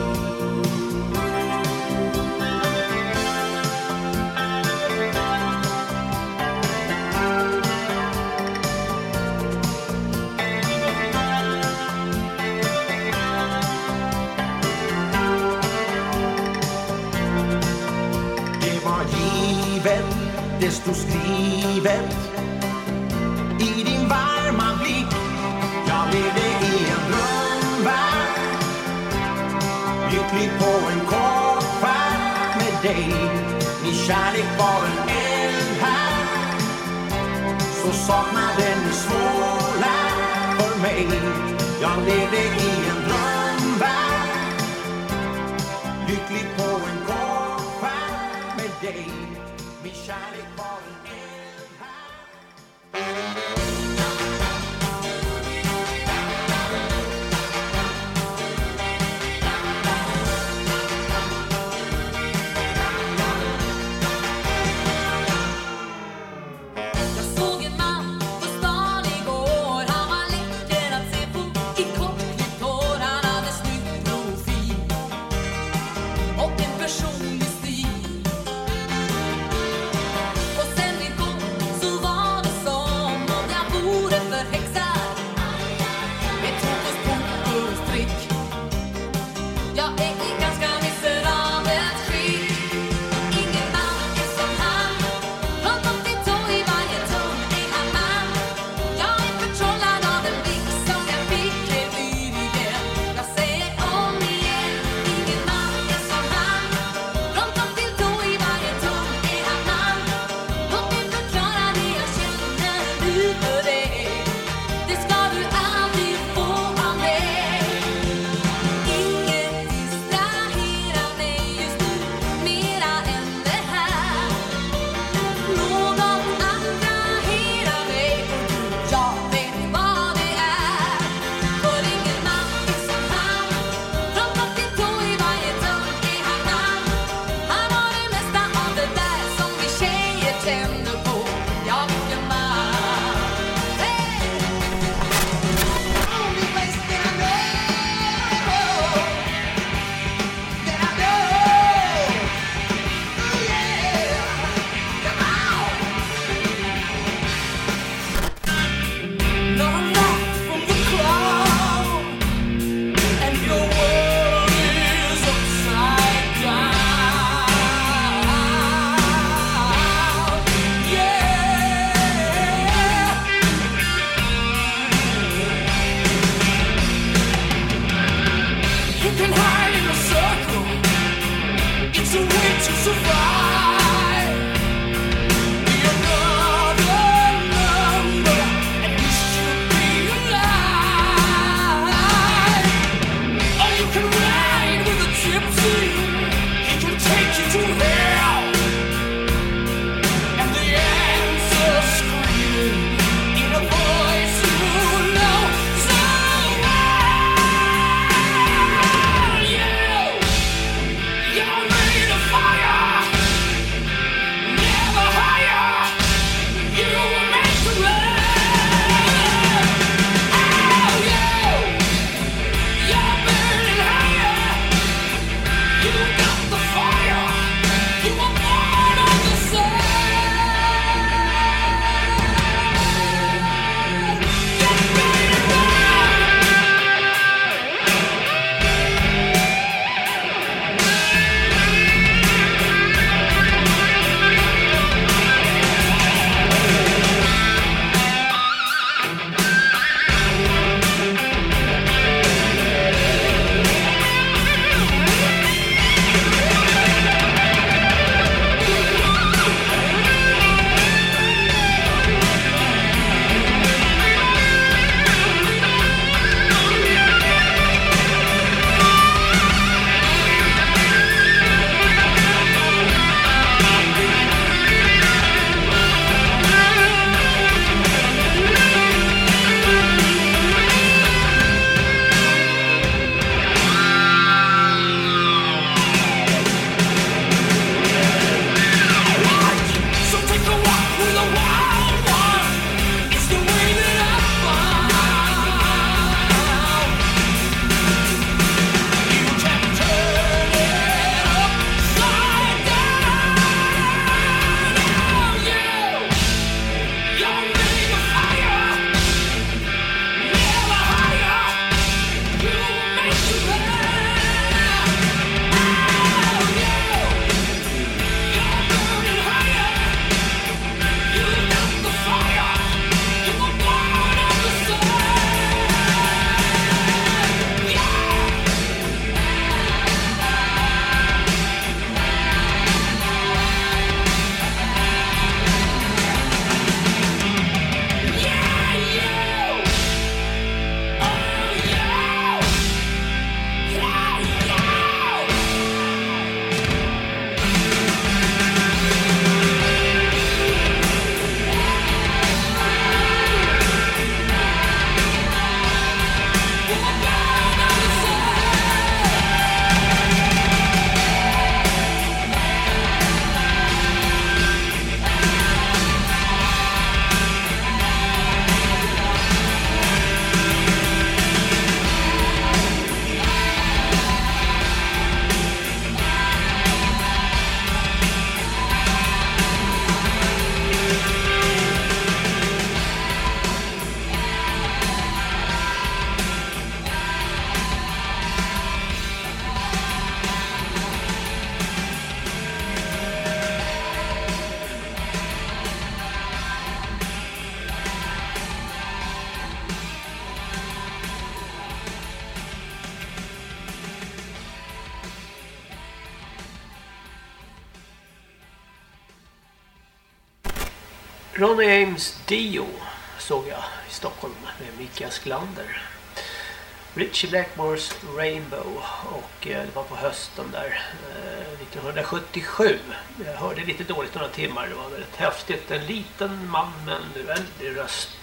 Det stod skrivet I din varma blick. Jag levde i en drömvärld? Lycklig på en kort färd med dig. Min kärlek var en eld här Så saknaden är svårlärd för mig. Jag levde i en pretend Ronny James Dio såg jag i Stockholm med Micke Asklander. Richie Blackmores Rainbow och eh, det var på hösten där eh, 1977. Jag hörde lite dåligt några timmar, det var väldigt häftigt. En liten man med en väldig röst.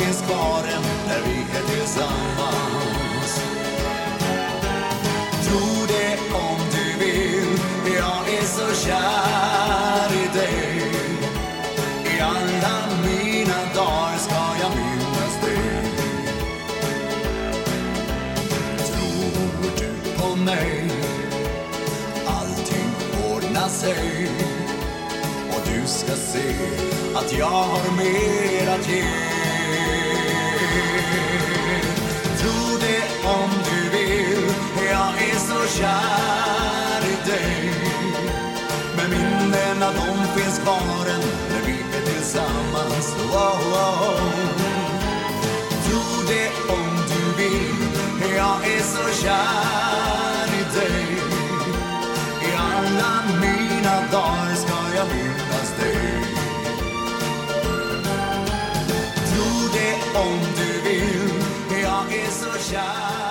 Finns kvar än när vi är tillsammans. Tro det om du vill Jag är så kär i dig. I alla mina dagar ska jag minnas dig. Tror du på mig? Allting ordnar sig. Och du ska se att jag har mer att ge. Tro det om du vill, jag är så kär i dig. Men minnena de finns kvar än när vi är tillsammans. oh, oh. Tro det om du vill, jag är så kär i dig. I alla mina dagar ska jag minnas dig Tro det om du vill jag är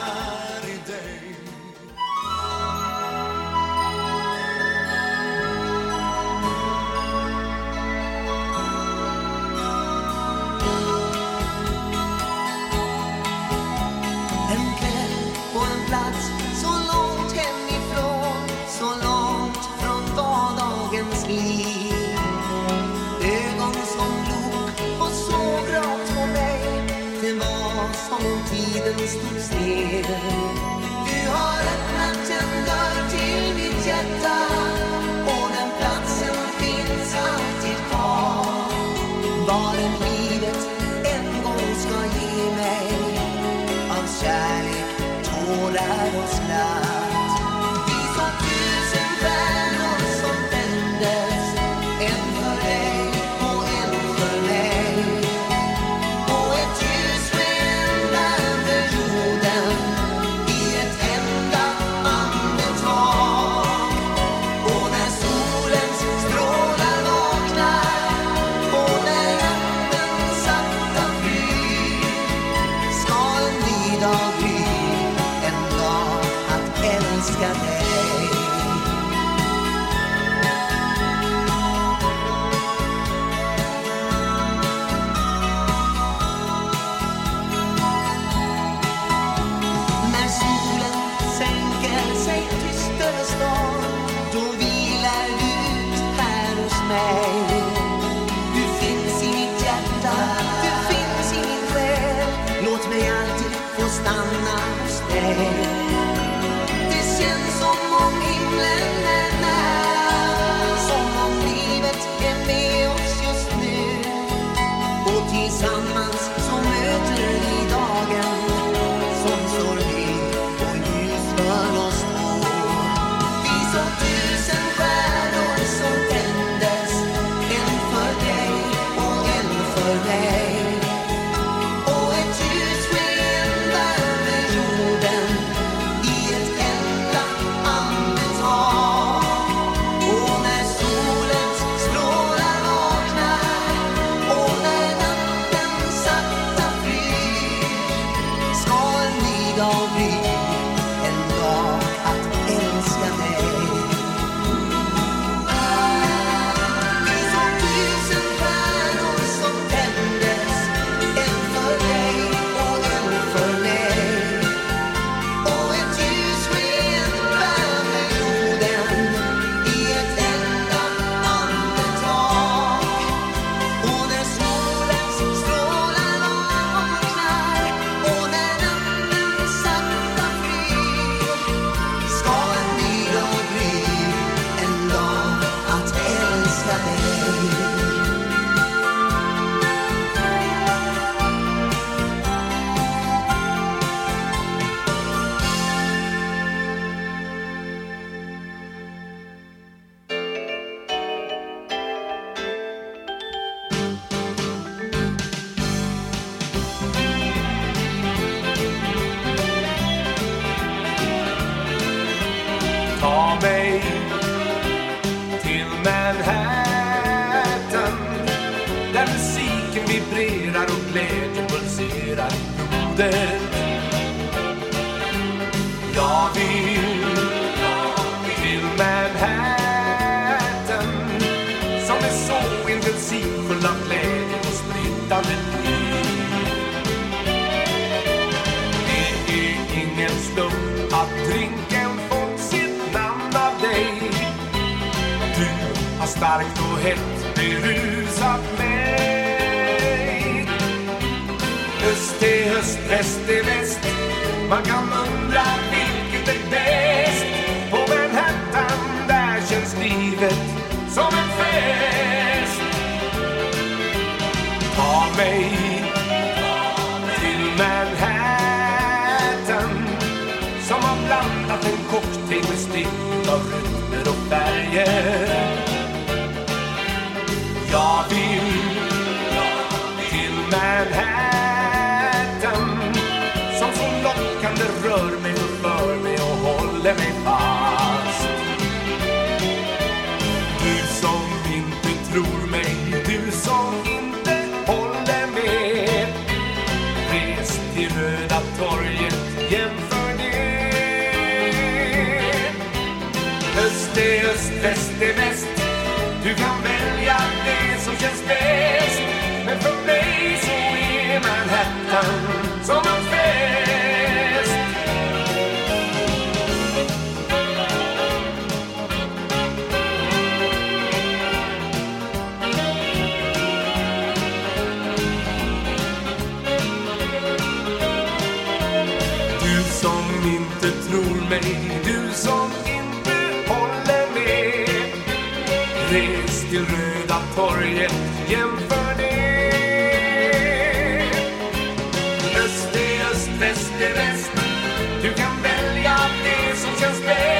still. håller mig fast. Du som inte tror mig, du som inte håller med. Res till Röda torget, jämför det. Öst är öst, väst är väst. Du kan välja det som känns bäst. torget. Jämför det. Öst är öst, väst är väst. Du kan välja det som känns bäst.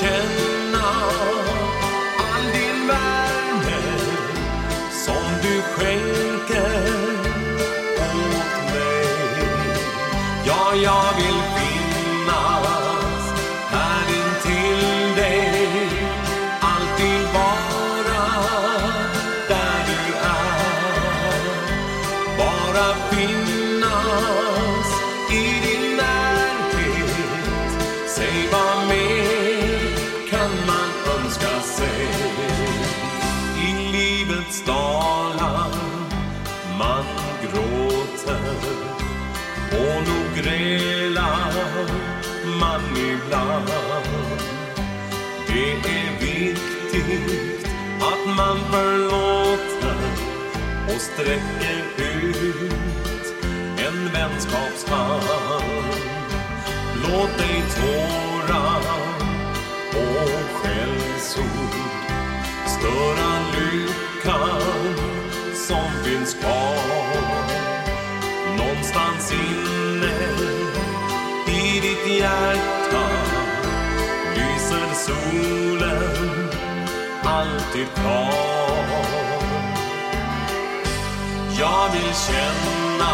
前 land. Det är viktigt att man förlåter och sträcker ut en vänskapshand. Låt dig tårar och skällsord störa lyckan som finns kvar någonstans inne i ditt hjärta solen alltid kvar. Jag vill känna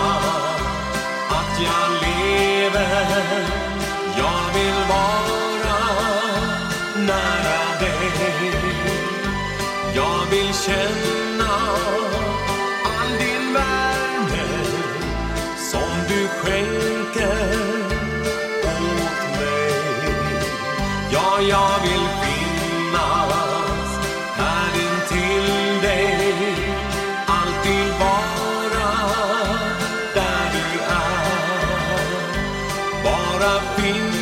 att jag lever. Jag vill vara nära dig. Jag vill känna all din värme som du skänker Ja, jag vill finnas. Här intill dig Alltid vara där du är. Bara finnas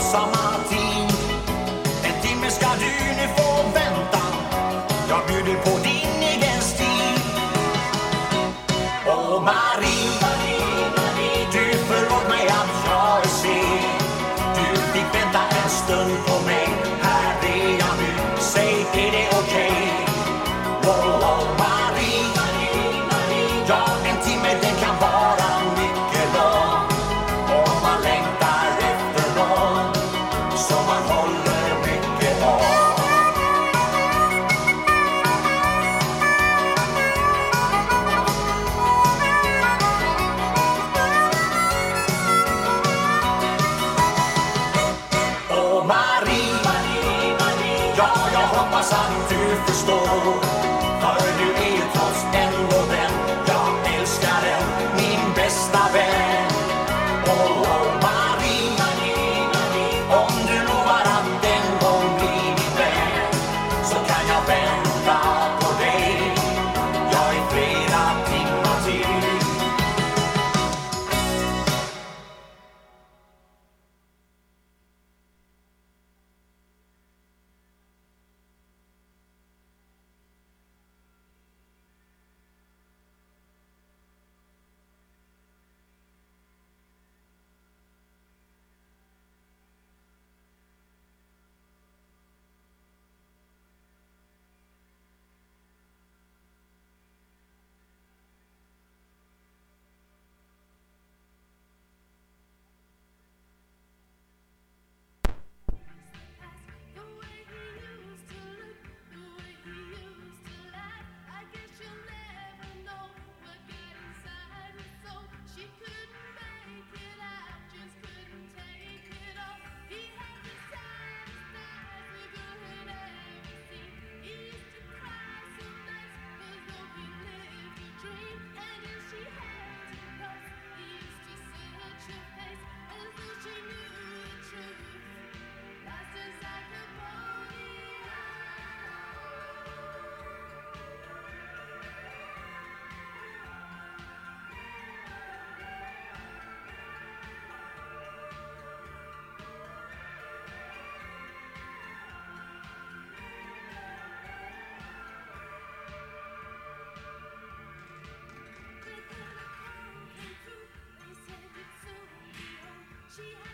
samma tid du förstår she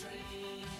to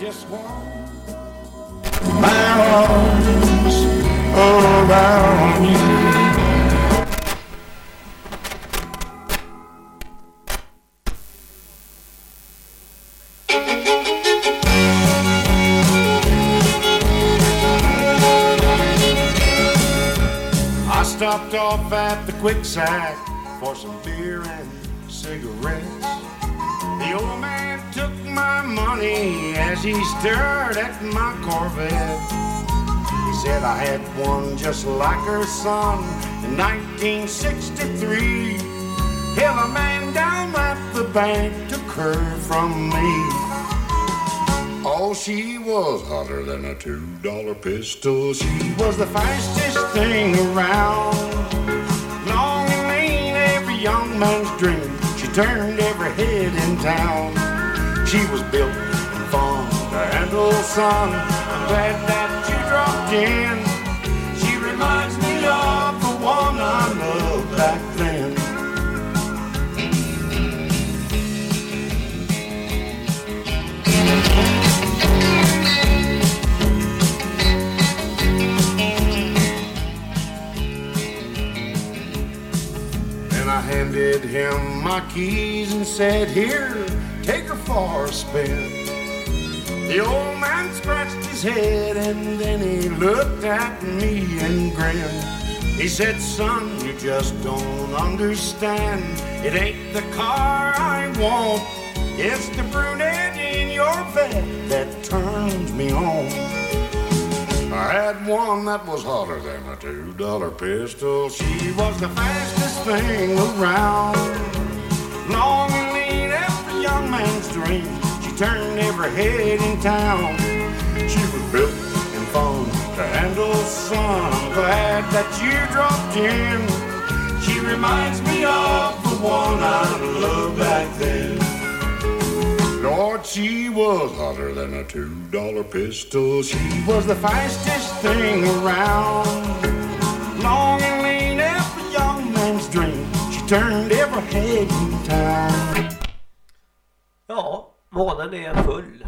just one my arms around you. I stopped off at the Quickside my Corvette. He said I had one just like her son in 1963. Hell, a man down at the bank took her from me. Oh, she was hotter than a two-dollar pistol. She was the fastest thing around. Long and lean, every young man's dream. She turned every head in town. She was built handle sun. I'm glad that you dropped in. She reminds me of the one I loved back then. Then I handed him my keys and said, Here, take her for a spin. The old man scratched his head and then he looked at me and grinned. He said, Son, you just don't understand. It ain't the car I want, it's the brunette in your bed that turns me on. I had one that was hotter than a two dollar pistol. She was the fastest thing around. Long and lean, every young man's dream. Turned every head in town. She was built and fun to handle some. I'm glad that you dropped in. She reminds me of the one I loved back then. Lord, she was hotter than a two-dollar pistol. She was the fastest thing around. Long and lean, every young man's dream. She turned every head in town. Ja, månen är full.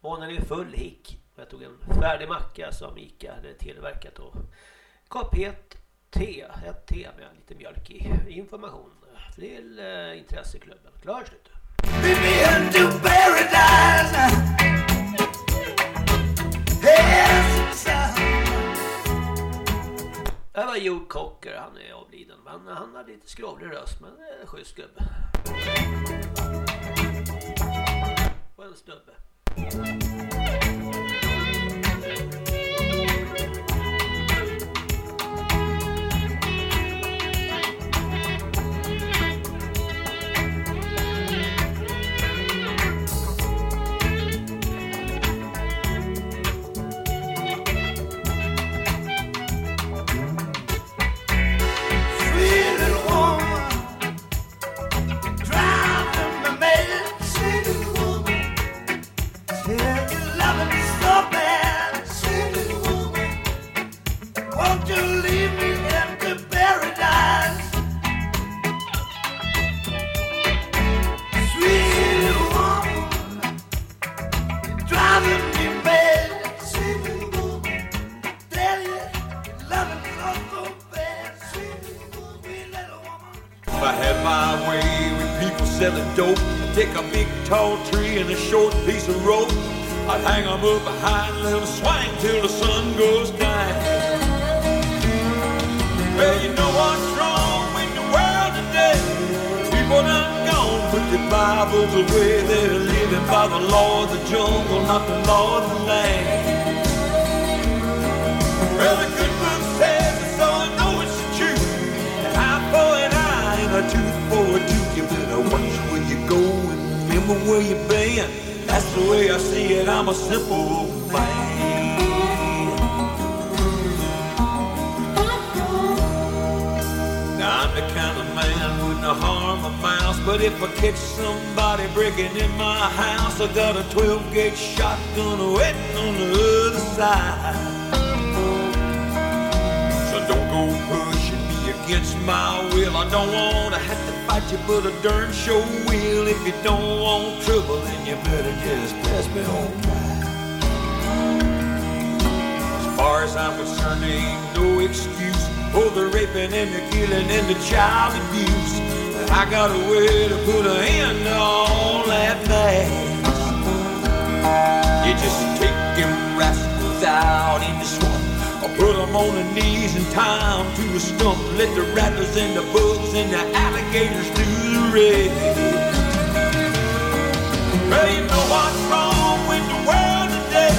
Månen är full hick. Jag tog en färdig macka som Ica hade tillverkat och kopp het te, ett te med lite mjölk i. Information till eh, intresseklubben. Klar slut. Det var Joe Cocker, han är avliden. Men han hade lite skrovlig röst, men det är en schysst gubbe. Och en snubbe. Dope, I'd take a big tall tree and a short piece of rope. I'd hang 'em up behind, let 'em swing till the sun goes down. Well, you know what's wrong with the world today? People done gone, put the Bibles away. They're living by the law of the jungle, not the law of the land. Well, the good book says it, so I know it's true. An eye for an eye and a tooth for a tooth. You better watch remember where you've been. That's the way I see it. I'm a simple man. Now I'm the kind of man wouldn't harm a mouse, but if I catch somebody breaking in my house, I got a 12 gauge shotgun waiting on the other side. Against my will. I don't wanna have to fight you, but I darn sure will. If you don't want trouble, then you better just pass me on by. As far as I'm concerned, ain't no excuse for the raping and the killing and the child abuse. I got a way to put an end to all that mess. You just take them rascals out in the swamp. Or put them on their knees and tie 'em to a stump. Let the rattlers and the bugs and the alligators do the rest. Well, you know what's wrong with the world today?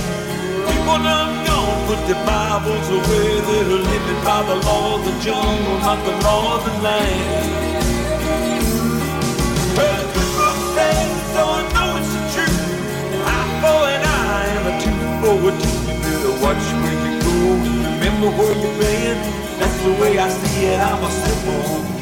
People done gone put the Bibles away. They're living by the law of the jungle, not the law of the land. Well, the good book says, so I know it's the truth. Eye for an eye and a tooth for a tooth. Better watch where. Remember where you've been. That's the way I see it. I'm a simple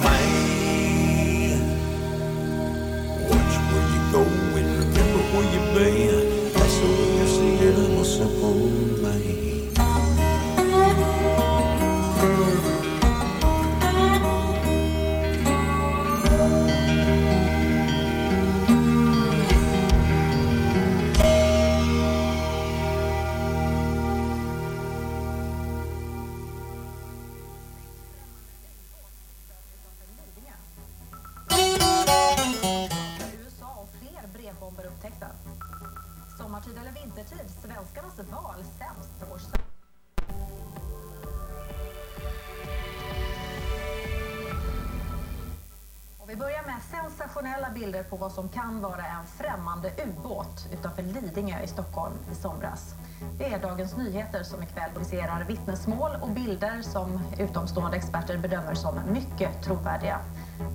på vad som kan vara en främmande ubåt utanför Lidingö i Stockholm i somras. Det är Dagens Nyheter som ikväll publicerar vittnesmål och bilder som utomstående experter bedömer som mycket trovärdiga.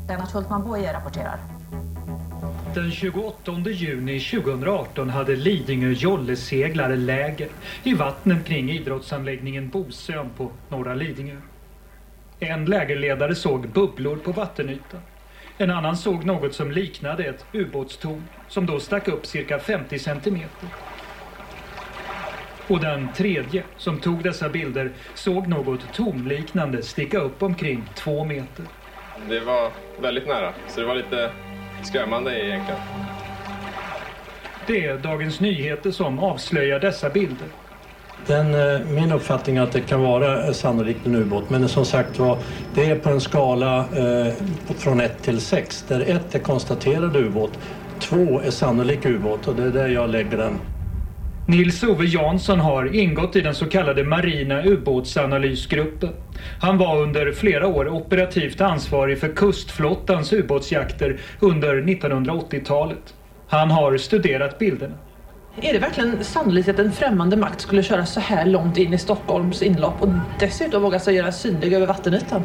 Lennart Hultman Boye rapporterar. Den 28 juni 2018 hade Lidingö jolleseglare läger i vattnen kring idrottsanläggningen Bosön på norra Lidingö. En lägerledare såg bubblor på vattenytan. En annan såg något som liknade ett ubåtstorn som då stack upp cirka 50 centimeter. Och den tredje som tog dessa bilder såg något tornliknande sticka upp omkring två meter. Det var väldigt nära, så det var lite skrämmande egentligen. Det är Dagens Nyheter som avslöjar dessa bilder. Den, eh, min uppfattning är att det kan vara eh, sannolikt en ubåt men som sagt var det är på en skala eh, från 1 till 6 där 1 är konstaterad ubåt, 2 är sannolik ubåt och det är där jag lägger den. Nils-Ove Jansson har ingått i den så kallade marina ubåtsanalysgruppen. Han var under flera år operativt ansvarig för kustflottans ubåtsjakter under 1980-talet. Han har studerat bilderna. Är det verkligen sannolikt att en främmande makt skulle köra så här långt in i Stockholms inlopp och dessutom våga sig göra synlig över vattenytan?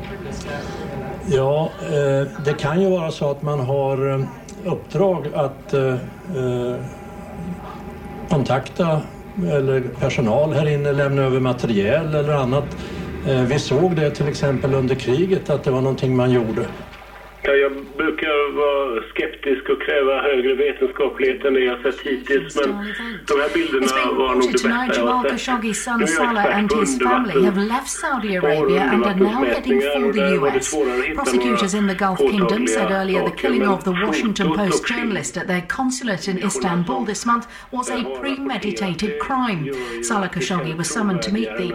Ja, eh, det kan ju vara så att man har eh, uppdrag att eh, kontakta eller personal här inne, lämna över materiel eller annat. Vi såg det till exempel under kriget att det var någonting man gjorde. Ja, jag brukar vara. son, Salah and his family have left Saudi Arabia and are now heading for the US. Prosecutors in the Gulf Kingdom said earlier the killing of the Washington Post journalist at their consulate in Istanbul this month was a premeditated crime. Salah Khashoggi was summoned to meet the...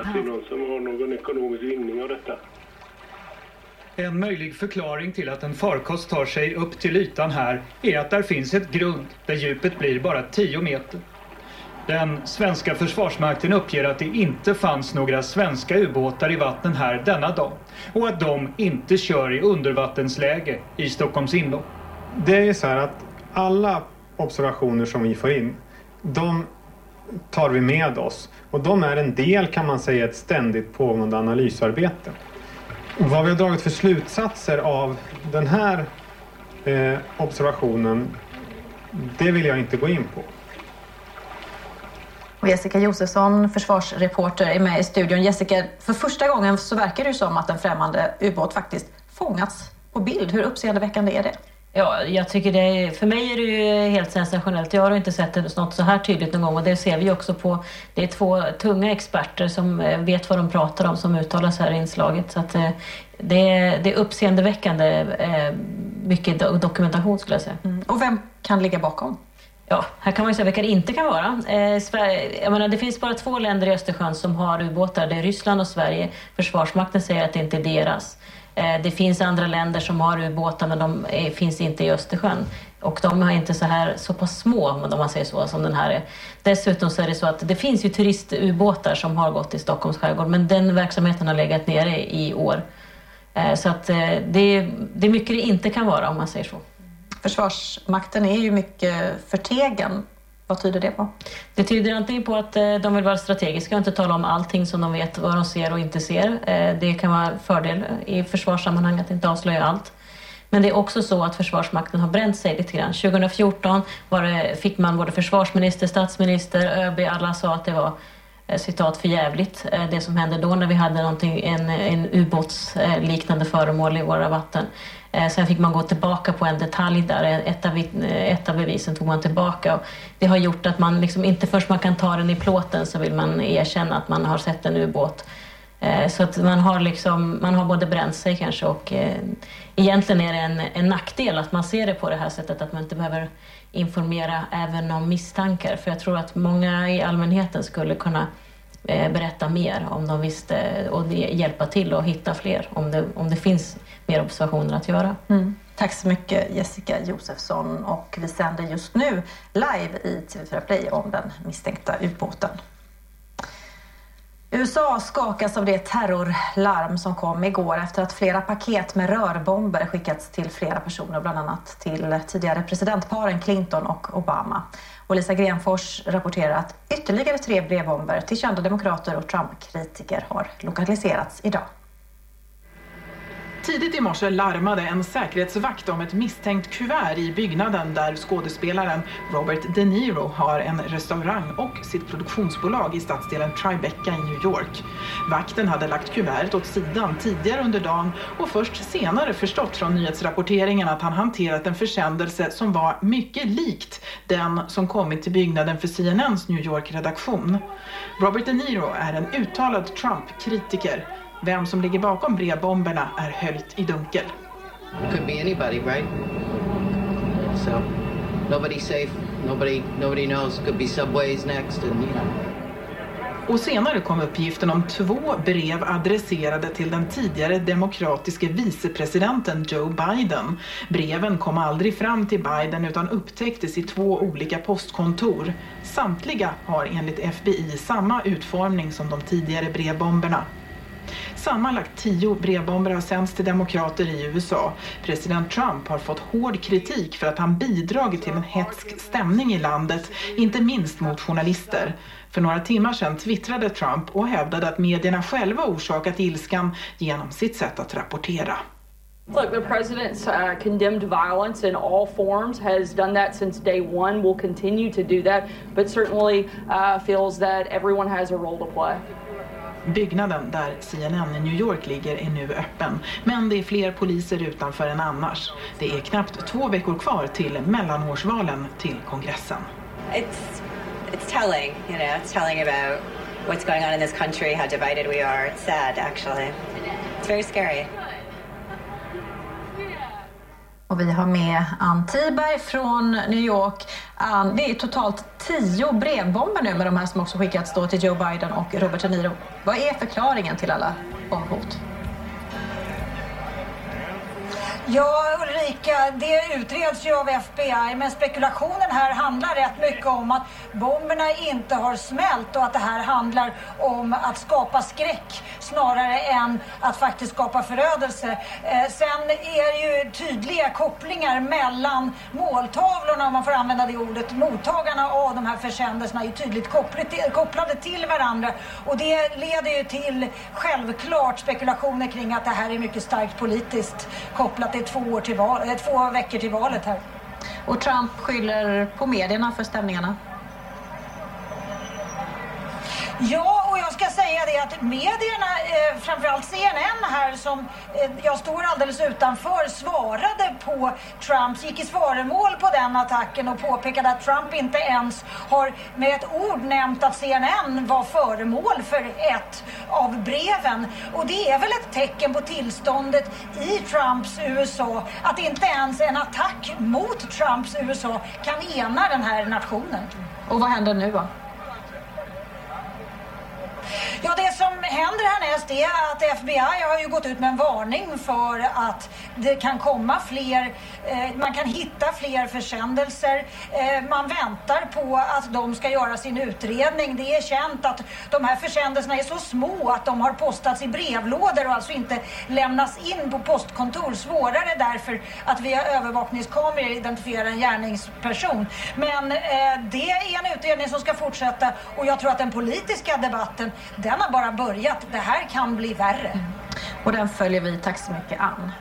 En möjlig förklaring till att en farkost tar sig upp till ytan här är att där finns ett grund där djupet blir bara 10 meter. Den svenska försvarsmakten uppger att det inte fanns några svenska ubåtar i vattnen här denna dag och att de inte kör i undervattensläge i Stockholms inlopp. Det är ju så här att alla observationer som vi får in, de tar vi med oss. Och de är en del kan man säga ett ständigt pågående analysarbete. Vad vi har dragit för slutsatser av den här eh, observationen, det vill jag inte gå in på. Och Jessica Josefsson, försvarsreporter, är med i studion. Jessica, för första gången så verkar det ju som att en främmande ubåt faktiskt fångats på bild. Hur uppseendeväckande är det? Ja, jag tycker det är, för mig är det ju helt sensationellt. Jag har inte sett något så här tydligt någon gång och det ser vi också på, det är två tunga experter som eh, vet vad de pratar om som uttalar sig här i inslaget. Så att eh, det är, det är uppseendeväckande eh, mycket do- dokumentation skulle jag säga. Och vem kan ligga bakom? Ja, här kan man ju säga vilka det inte kan vara. Eh, Sverige, jag menar, det finns bara två länder i Östersjön som har ubåtar. Det är Ryssland och Sverige. Försvarsmakten säger att det inte är deras. Eh, det finns andra länder som har ubåtar men de finns inte i Östersjön. Och de är inte så här så pass små om man säger så som den här är. Dessutom så är det så att det finns ju turistubåtar som har gått i Stockholms skärgård men den verksamheten har legat nere i år. Eh, så att eh, det det är mycket det inte kan vara om man säger så. Försvarsmakten är ju mycket förtegen. Vad tyder det på? Det tyder antingen på att eh, de vill vara strategiska och inte tala om allting som de vet vad de ser och inte ser. Eh, det kan vara en fördel i försvarssammanhang att inte avslöja allt. Men det är också så att Försvarsmakten har bränt sig lite grann. 2014 var det, fick man både försvarsminister, statsminister, ÖB, alla sa att det var eh, citat för jävligt det som hände då när vi hade någonting, en, en ubåtsliknande föremål i våra vatten. Eh, sen fick man gå tillbaka på en detalj där, ett av, eh, ett av bevisen tog man tillbaka. Och det har gjort att man liksom inte först man kan ta den i plåten så vill man erkänna att man har sett en ubåt. Eh, så att man har, liksom, man har både bränt sig kanske och eh, egentligen är det en, en nackdel att man ser det på det här sättet att man inte behöver informera även om misstankar. För jag tror att många i allmänheten skulle kunna Eh, berätta mer om de visste och hjälpa till att hitta fler om det, om det finns mer observationer att göra. Mm. Tack så mycket Jessica Josefsson och vi sänder just nu live i TV4 Play om den misstänkta ubåten. USA skakas av det terrorlarm som kom igår efter att flera paket med rörbomber skickats till flera personer, bland annat till tidigare presidentparen Clinton och Obama. Och Lisa Grenfors rapporterar att ytterligare tre brevbomber till kända demokrater och Trump-kritiker har lokaliserats idag. Tidigt i morse larmade en säkerhetsvakt om ett misstänkt kuvert i byggnaden där skådespelaren Robert De Niro har en restaurang och sitt produktionsbolag i stadsdelen Tribeca i New York. Vakten hade lagt kuvertet åt sidan tidigare under dagen och först senare förstått från nyhetsrapporteringen att han hanterat en försändelse som var mycket likt den som kommit till byggnaden för CNNs New York-redaktion. Robert De Niro är en uttalad Trump-kritiker. Vem som ligger bakom brevbomberna är höljt i dunkel. Could be anybody, right? So nobody's safe. Nobody nobody knows. Could be subways next, and you know. Och senare kom uppgiften om två brev adresserade till den tidigare demokratiske vicepresidenten Joe Biden. Breven kom aldrig fram till Biden utan upptäcktes i två olika postkontor. Samtliga har enligt FBI samma utformning som de tidigare brevbomberna. Sammanlagt tio brevbomber har sänts till demokrater i USA. President Trump har fått hård kritik för att han bidragit till en hetsk stämning i landet, inte minst mot journalister. För några timmar sedan twittrade Trump och hävdade att medierna själva orsakat ilskan genom sitt sätt att rapportera. Look, the president's uh, condemned violence in all forms, has done that since day one, will continue to do that, but certainly uh, feels that everyone has a role to play. Byggnaden där CNN i New York ligger är nu öppen, men det är fler poliser utanför än annars. Det är knappt två veckor kvar till mellanårsvalen till kongressen. It's it's telling, you know, it's telling about what's going on in this country, how divided we are. It's sad, actually. It's very scary. Och vi har med Ann Tiberg från New York. Ann, det är totalt tio brevbomber nu med de här som också skickats då till Joe Biden och Robert De Niro. Vad är förklaringen till alla bombhot? Ja, Ulrika, det utreds ju av FBI men spekulationen här handlar rätt mycket om att bomberna inte har smält och att det här handlar om att skapa skräck snarare än att faktiskt skapa förödelse. Eh, sen är det ju tydliga kopplingar mellan måltavlorna, om man får använda det ordet. Mottagarna av de här försändelserna är ju tydligt kopplade till varandra och det leder ju till självklart spekulationer kring att det här är mycket starkt politiskt kopplat. Det är två, år till val, två veckor till valet här. Och Trump skyller på medierna för stämningarna. Ja, och jag ska säga det att medierna, eh, framförallt CNN här som eh, jag står alldeles utanför, svarade på Trumps, gick i svaremål på den attacken och påpekade att Trump inte ens har med ett ord nämnt att CNN var föremål för ett av breven. Och det är väl ett tecken på tillståndet i Trumps USA att inte ens en attack mot Trumps USA kan ena den här nationen. Och vad händer nu då? Ja, det som händer härnäst är att FBI har ju gått ut med en varning för att det kan komma fler, eh, man kan hitta fler försändelser. Eh, man väntar på att de ska göra sin utredning. Det är känt att de här försändelserna är så små att de har postats i brevlådor och alltså inte lämnas in på postkontor. Svårare därför att via övervakningskameror identifiera en gärningsperson. Men eh, det är en utredning som ska fortsätta och jag tror att den politiska debatten den har bara börjat. Det här kan bli värre. Mm. Och den följer vi. Tack så mycket, Ann.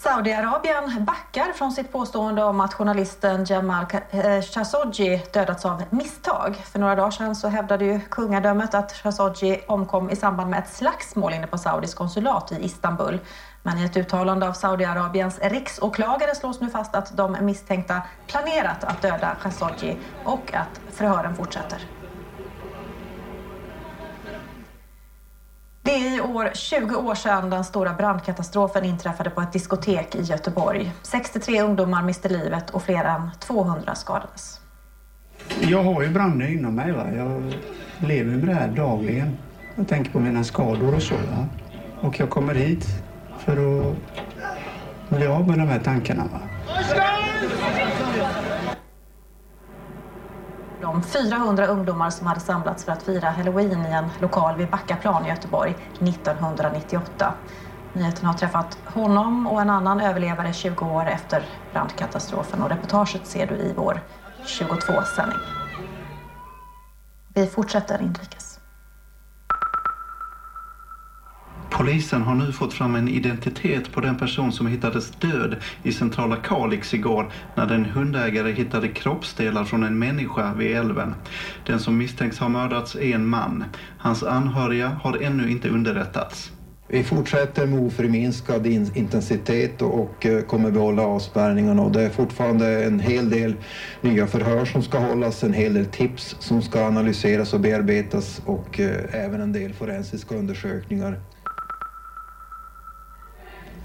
Saudiarabien backar från sitt påstående om att journalisten Jamal eh, Khashoggi dödats av misstag. För några dagar sedan så hävdade ju kungadömet att Khashoggi omkom i samband med ett slagsmål inne på Saudis konsulat i Istanbul. Men i ett uttalande av Saudiarabiens riksåklagare slås nu fast att de misstänkta planerat att döda Khashoggi och att förhören fortsätter. Det är i år 20 år sedan den stora brandkatastrofen inträffade på ett diskotek i Göteborg. 63 ungdomar miste livet och fler än 200 skadades. Jag har ju branden inom mig. Va? Jag lever med det här dagligen. Jag tänker på mina skador och så. Va? Och jag kommer hit för att bli av med de här tankarna. Va? De 400 ungdomar som hade samlats för att fira halloween i en lokal vid Backaplan i Göteborg 1998. Nyheten har träffat honom och en annan överlevare 20 år efter brandkatastrofen och reportaget ser du i vår 22-sändning. Vi fortsätter inrikes. Polisen har nu fått fram en identitet på den person som hittades död i centrala Kalix igår när en hundägare hittade kroppsdelar från en människa vid älven. Den som misstänks ha mördats är en man. Hans anhöriga har ännu inte underrättats. Vi fortsätter med oförminskad intensitet och, eh, kommer behålla avspärrningarna och det är fortfarande en hel del nya förhör som ska hållas, en hel del tips som ska analyseras och bearbetas och eh, även en del forensiska undersökningar.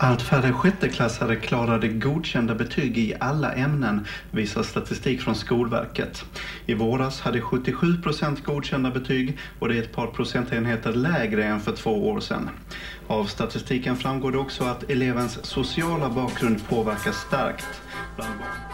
Allt färre sjätteklassare klarade godkända betyg i alla ämnen, visar statistik från Skolverket. I våras hade 77 procent godkända betyg och det är ett par procentenheter lägre än för två år sedan. Av statistiken framgår det också att elevens sociala bakgrund påverkas starkt. Bland barn.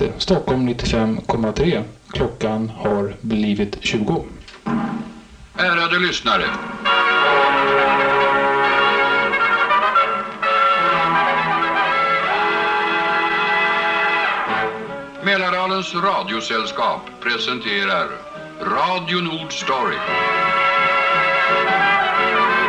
Är? Stockholm 95,3. Klockan har blivit 20. Ärade lyssnare. Mälardalens radiosällskap presenterar Radio Nord Story.